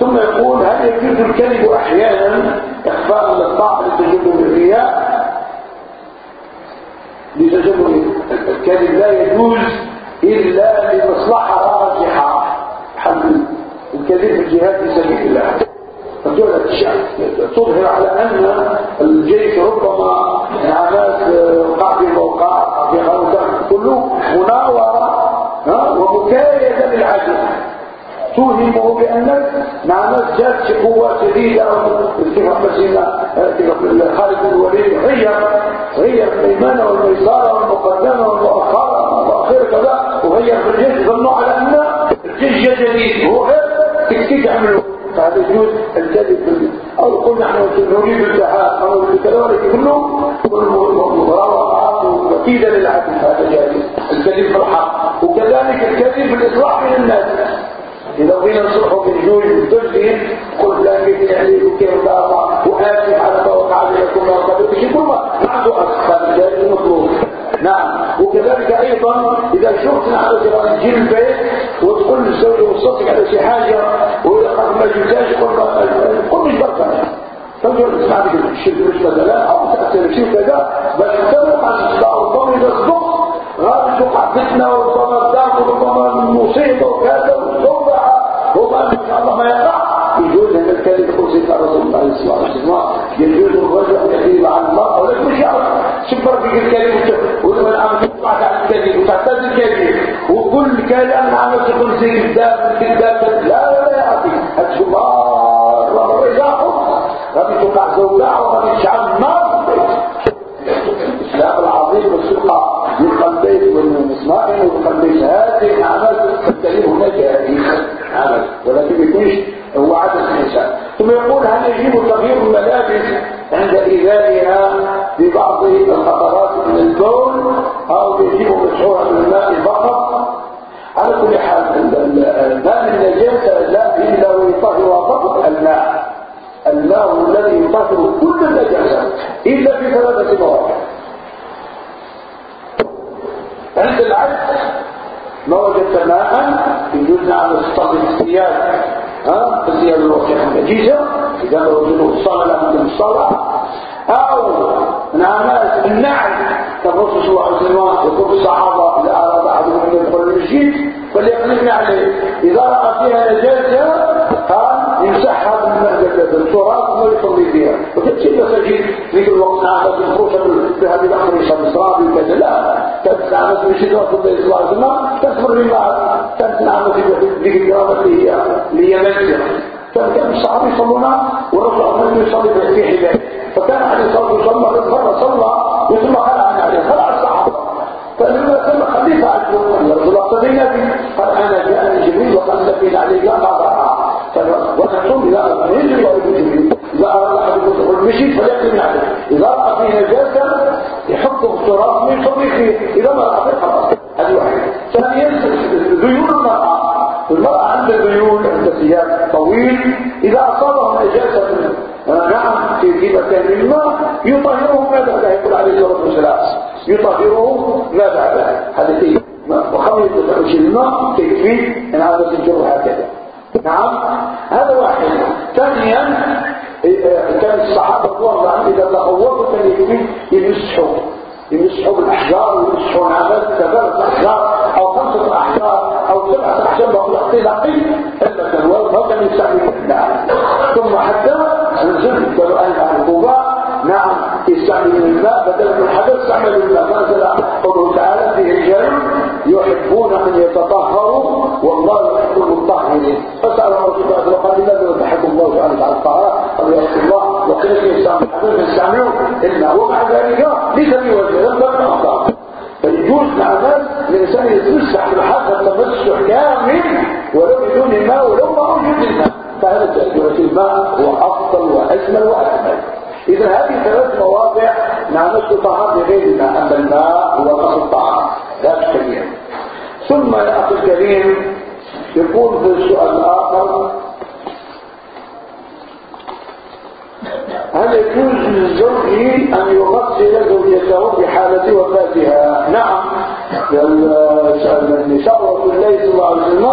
ثم يقول هل يجوز الكذب أحيانا جات قوة شديدة كيف مسينا كيف خالد بن الوليد غير غير الإيمان والميسارة والمقدمة والمؤخرة والأخير كذا وغير في الجيش ظنوا على أن الجيش جديد هو غير تكتيك عملوا فهذا يجوز الكذب أو قلنا نحن نريد الدهاء أو كذلك كله مراوغات وكيدة للعدل. هذا جائز الكذب في الحق وكذلك الكذب في الإصلاح بين الناس. إذا نصلحوا في الجوج والدجين قل فلان كيف عليك ضاع وآسف على ما وقع عليكم وقبل شيء كل ما عنده أسف هذا جائز مطلوب. نعم. وكذلك أيضا إذا شفت على جيران تجي البيت وتقول للزوج وصلتك على شي حاجة وإذا قال ما جبتهاش قل مش بركة. تقول تسمع لك الشيء مش مثلا أو تاثر شيء كذا باش تبقى تصدع ربما إذا صدق. غادي فتنة وربما الدم وربما مصيبه وكذا شاء الله ما يقع يجوز ان الكلمة تقول سيدنا رسول الله صلى الله عليه وسلم. يجوز الرجل ان يكذب على المراه ولكن مش يعرف؟ شبر فيك الكلمة ولما عم تطلع على الكذب وتعتز الكذب وكل كلام عم تقول زي كذاب كذاب لا يكونش هو عدد الإنسان. ثم يقول هل يجب تغيير الملابس عند إزالها ببعض الخطرات من البول أو يجب مسحورها من الماء فقط؟ على كل حال الماء النجاسة لا إلا ويطهر فقط الماء. الماء الذي يطهر كل النجاسة إلا في ثلاثة مواقع. عند العكس ما وجدت ماء الوقت النجيسة إذا وجدوا الصلاة عند الصلاة أو نعمات النعل كالرسول صلى الله عليه وسلم يقول الصحابة إذا أراد أحدهم أن يدخل المسجد فليقلبنا عليه إذا رأى فيها نجاسة قال يمسحها بالتراب ويصلي فيها. وتأتي المساجد ذيك الوقت نعمة الفروشة بهذه الأخريشة مصرابي وكذا لا كانت نعمة المسجد رسول الله صلى الله عليه وسلم تكبر لله كانت نعمة ذيك الجرامة اللي هي اللي هي منزلة كان كان الصحابة يصلون والرسول صلى الله عليه وسلم يصلي في حذائه فكان عليه الصلاة والسلام مرة صلى وثم خلع عليه خلع الصحابة. فلما سمع خليفة عجبه الرسول اقتدينا به. قال أنا جاءني جبريل وقال لكين عليه لا بعضها ونحصل إلى يجري ويجب جبريل. إذا أراد أحد يدخل مشي فليقتني عليه إذا رأى فيه نجاسة يحطه في التراب ويصلي فيه إذا ما فيه خلاص هذه واحدة ثانيا ذيول المرأة. المرأة عند ذيول. ثياب طويل. إذا أصابه نجاسة نعم في مكان الماء يطهره ما بعده يقول عليه الصلاة والسلام. يطهره ما بعده هذا شيء وخمر يتفعش الماء تكفي إن هذا الجر هكذا. نعم. هذا واحد. ثانيا كان الصحابة الله عنهم إذا تغوطوا كان يكفي يمسحوا. يمسحوا بالأحجار ويمسحوا العمل كذلك أحجار أو خمسة أحجار أو سبعة أحجار بقول كان يستعمل ثم حتى نزل قالوا أهل القوباء نعم يستعمل الماء بدل من الحدث استعمل الماء فنزل قوله تعالى في رجال يحبون أن يتطهروا والله يحب المطهرين. رسول الله صلى الله عليه وسلم يحب الله تعالى على الطهارة قال يا رسول الله وكيف يستعمل؟ الحدث يستعملون إلا ومع ذلك ليس في وجه أخطاء فيجوز لعمال الإنسان يتمسح بالحق التمسح كامل ولو بدون ماء ولو ما وجود الماء فهذا تأثير الماء هو أفضل وأجمل وأكمل. إذا هذه ثلاث مواضع نعمل طهار بغير الماء أما الماء هو الأصل الطعام. لا تشتكيه ثم أخي الكريم يقول في السؤال الآخر هل يجوز للزوج أن يغسل زوجته النساء رسول الله صلى الله عليه وسلم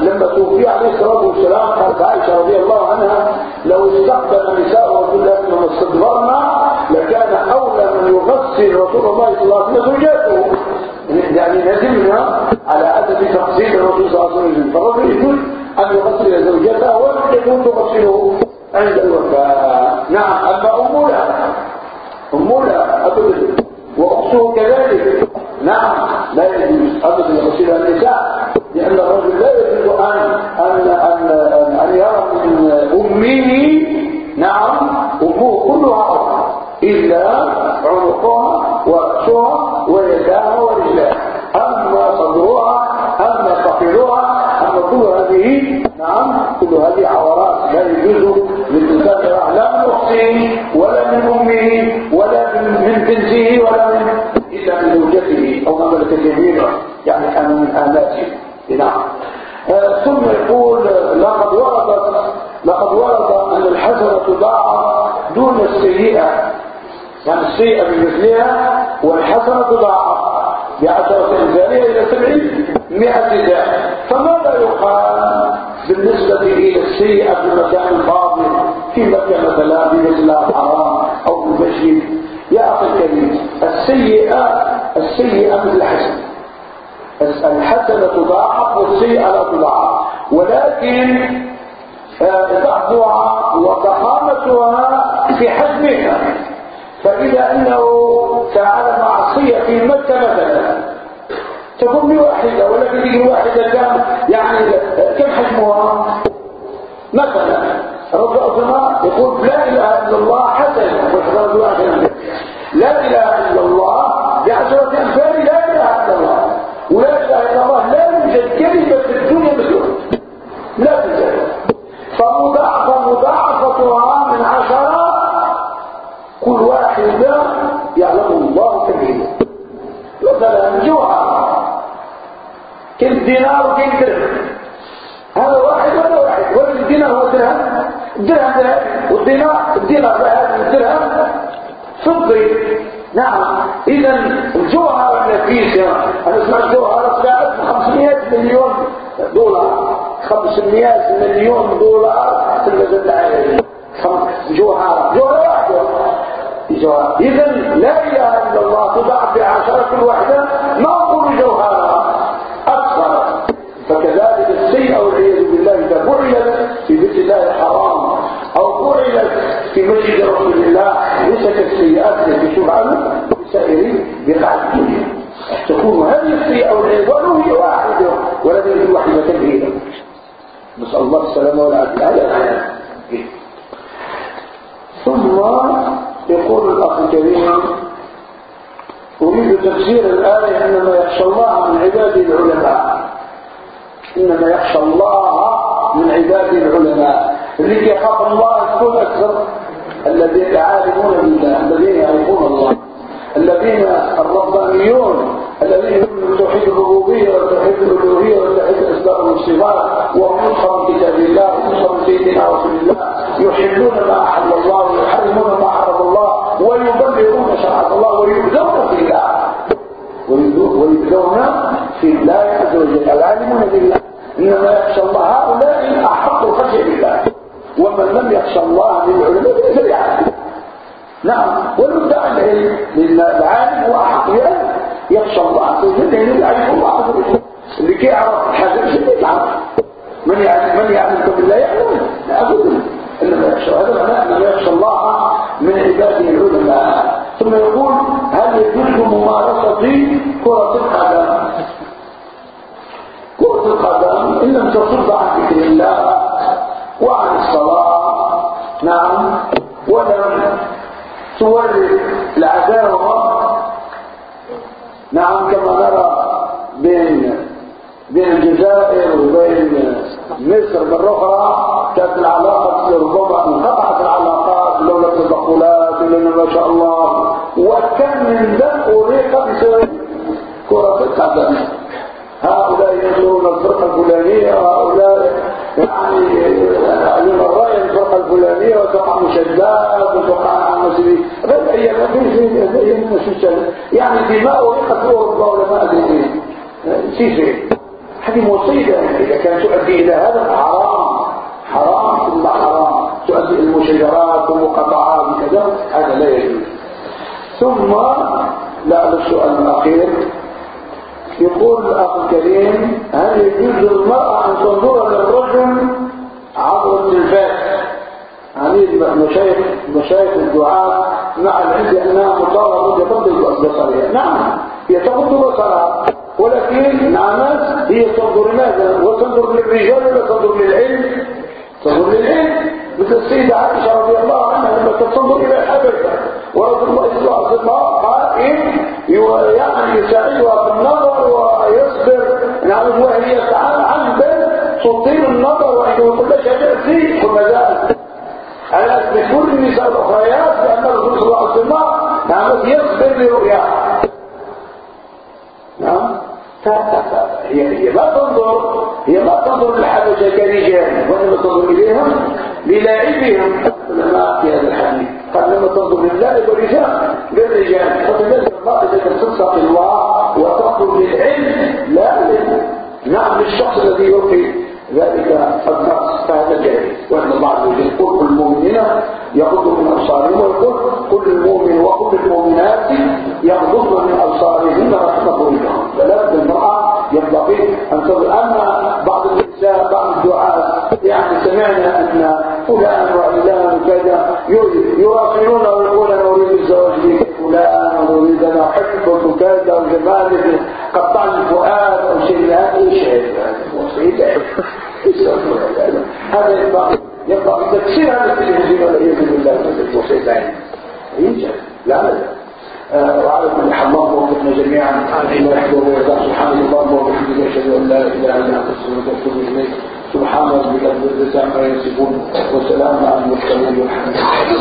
لما توفي عليه الصلاة والسلام قالت عائشة رضي الله عنها لو استقبل نساء رسول الله وسلم استدبرنا لكان أولى من يغسل رسول الله صلى الله عليه وسلم زوجاته يعني ندمنا على عدم تغسيل الرسول صلى الله عليه وسلم فالرجل يجوز أن يغسل زوجته ولا يكون تغسله عند الوفاة نعم أما أمولها أمولها أبدا وأخته كذلك نعم لا يجوز. أبدا يغسلها النساء لأن الرجل لا يجوز أن أن أن أن يرى من كلها إلا عنقها ورأسها ويداها ورجلها. أما صدرها أما صفيرها أما كل هذه نعم كل هذه عورات لا يجوز للإنسان لا من أخته ولا من أمه ولا من بنته ولا من يمينه يعني من آلاته نعم. آه، ثم يقول لقد وردت لقد ورد أن الحسنة تضاعف دون السيئة. يعني السيئة بمثلها والحسنة تضاعف بعشرة أمثالها إلى سبعين مئة ذات فماذا يقال بالنسبة إلى السيئة في مكان فاضل في مكة مثلا في مثل الحرام أو المسجد؟ يا أخي الكريم السيئة السيئة مثل الحسن الحسنة تضاعف والسيئة لا تضاعف. ولكن ضعفها وضخامتها في حجمها فإذا أنه فعل معصية في مكة مثلا تكون بواحدة ولكن هذه الواحدة كم؟ يعني كم حجمها؟ مثلا ربنا يقول لا إله إلا الله حسن لا إله دينار وكل درهم هذا واحد ولا واحد؟ ولا الدينار هو درهم؟ الدرهم ذهب؟ والدينار الدينار ذهب والدرهم فضي. نعم. اذا الجوهر النفيسة أنا اسمع الجوهر ساعات 500 مليون دولار. 500 مليون دولار. في المدى العالمي جوهر. جوهر واحد. جوهر. اذا لا إله إلا الله تضاعف بعشرة كل واحدة. ما أقول أكثر فكذلك السيئة والعياذ بالله إذا فعلت في بيت الله الحرام أو فعلت في مسجد رسول الله ليس كالسيئات التي تفعل بسائر بقاع الدنيا تكون هذه السيئة والعياذ ولو هي واحدة ولم يكن واحدة كبيرة نسأل الله السلامة والعافية. ثم يقول الأخ الكريم أريد تفسير الآية إنما يخشى الله من عباده العلماء. إنما يخشى الله من عباده العلماء. اللي يخاف الله يكون أكثر. الذين عالمون بالله الذين يعرفون الله. الذين الربانيون الذين يؤمنون بتوحيد الربوبية وتوحيد الألوهية وتوحيد الاسباب والصفات. وهم نصر كتاب الله ونصر سيدنا رسول الله. يحلون ما أحل الله ويحرمون ما حرم الله ويبلغون شرع الله ويؤذون في الله الله عز وجل العالمون بالله إنما يخشى الله. هؤلاء أحق الخشيه بالله ومن لم يخشى الله من العلماء فليس يعلم نعم. والمدعي العلم للعالم هو احق يخشى الله. عز وجل يعني الله عز وجل. اللي كي يعرف الحاجة مش يعرف من يعلم من يعلم بالله يعلم. ابدا إنما يخشى هذا معناه إنما يخشى الله من عباده العلماء. ثم يقول هل يجوز ممارسة كرة القدم كره القدم إن لم تصد عن ذكر الله وعن الصلاة. نعم. ولم تورد العداوة نعم كما نرى بين بين الجزائر وبين مصر بالأخرى كانت العلاقة ربما انقطعت العلاقات لولا التدخلات لأن ما شاء الله. وكم من ذنب أريق بسبب كرة القدم. هؤلاء ينصرون الفرقة الفلانية وهؤلاء يعني يعلم الرأي الفرقة الفلانية وتقع مشدات وتقع مسلمين. غير أيام أيام يعني دماء ورقة أوروبا ولا ما أدري سيسي هذه مصيبة. إذا كانت تؤدي إلى هذا حرام. حرام ثم حرام تؤدي إلى المشاجرات والمقاطعات وكذا. هذا لا يجوز. ثم لا السؤال الأخير يقول الأخ الكريم هل يجوز للمرأة أن تنظر للرجل عبر التلفاز؟ يعني مشايخ مشايخ الدعاء مع العلم أنها مطالبة بفضل البصرية. نعم هي تغض بصرها ولكن مع هي تنظر ماذا وتنظر للرجال ولا تنظر للعلم؟ تنظر للعلم. مثل السيدة عائشة رضي الله عنها لما تنظر إلى الحبشة ورسول الله صلى الله عليه وسلم قائم يعني يساعدها في النظر ويصبر. نعم وهي تعالى عمدا تطيل النظر وإنه يقول لك فيه ثم ذلك. على كل النساء الأخريات لأن الرسول صلى الله عليه وسلم نعم يصبر لرؤياها نعم. هي هي ما تنظر هي ما تنظر للحبشة كرجال وإنما تنظر إليهم للاعبهم. العلماء في هذا الحديث. قال لما تنظر للاعب والرجال للرجال. فتنزل إذا تنصت الله وتنظر للعلم. لا نعم للشخص الذي يلقي ذلك النقص فهذا جائز. وإن الله عز وجل يقول كل المؤمنين يغضوا من أبصارهم ويقول كل المؤمن وكل المؤمنات يغضضن من أبصارهن رحمه الله. فلا بد المرأة ينبغي أن تقول اما بعض النساء بعض الدعاة يعني سمعنا أن فلان وعلان وكذا يراسلون ويقولون نريد الزواج بك فلان ونريد أن أحبك وكذا وجمالك قطعني الفؤاد أو شيء من هذا. إيش هذا؟ هذا؟ ينبغي ينبغي تكسير هذا التلفزيون والعياذ بالله. من الوصية لا لا. وعلى كل حال الله وفقنا جميعا إلى يحضر ويرضى سبحان الله وبحمده أشهد أن لا إله إلا أنت أستغفرك وأتوب إليك. سبحان ربك رب العزة عما يصفون وسلام على المرسلين والحمد لله.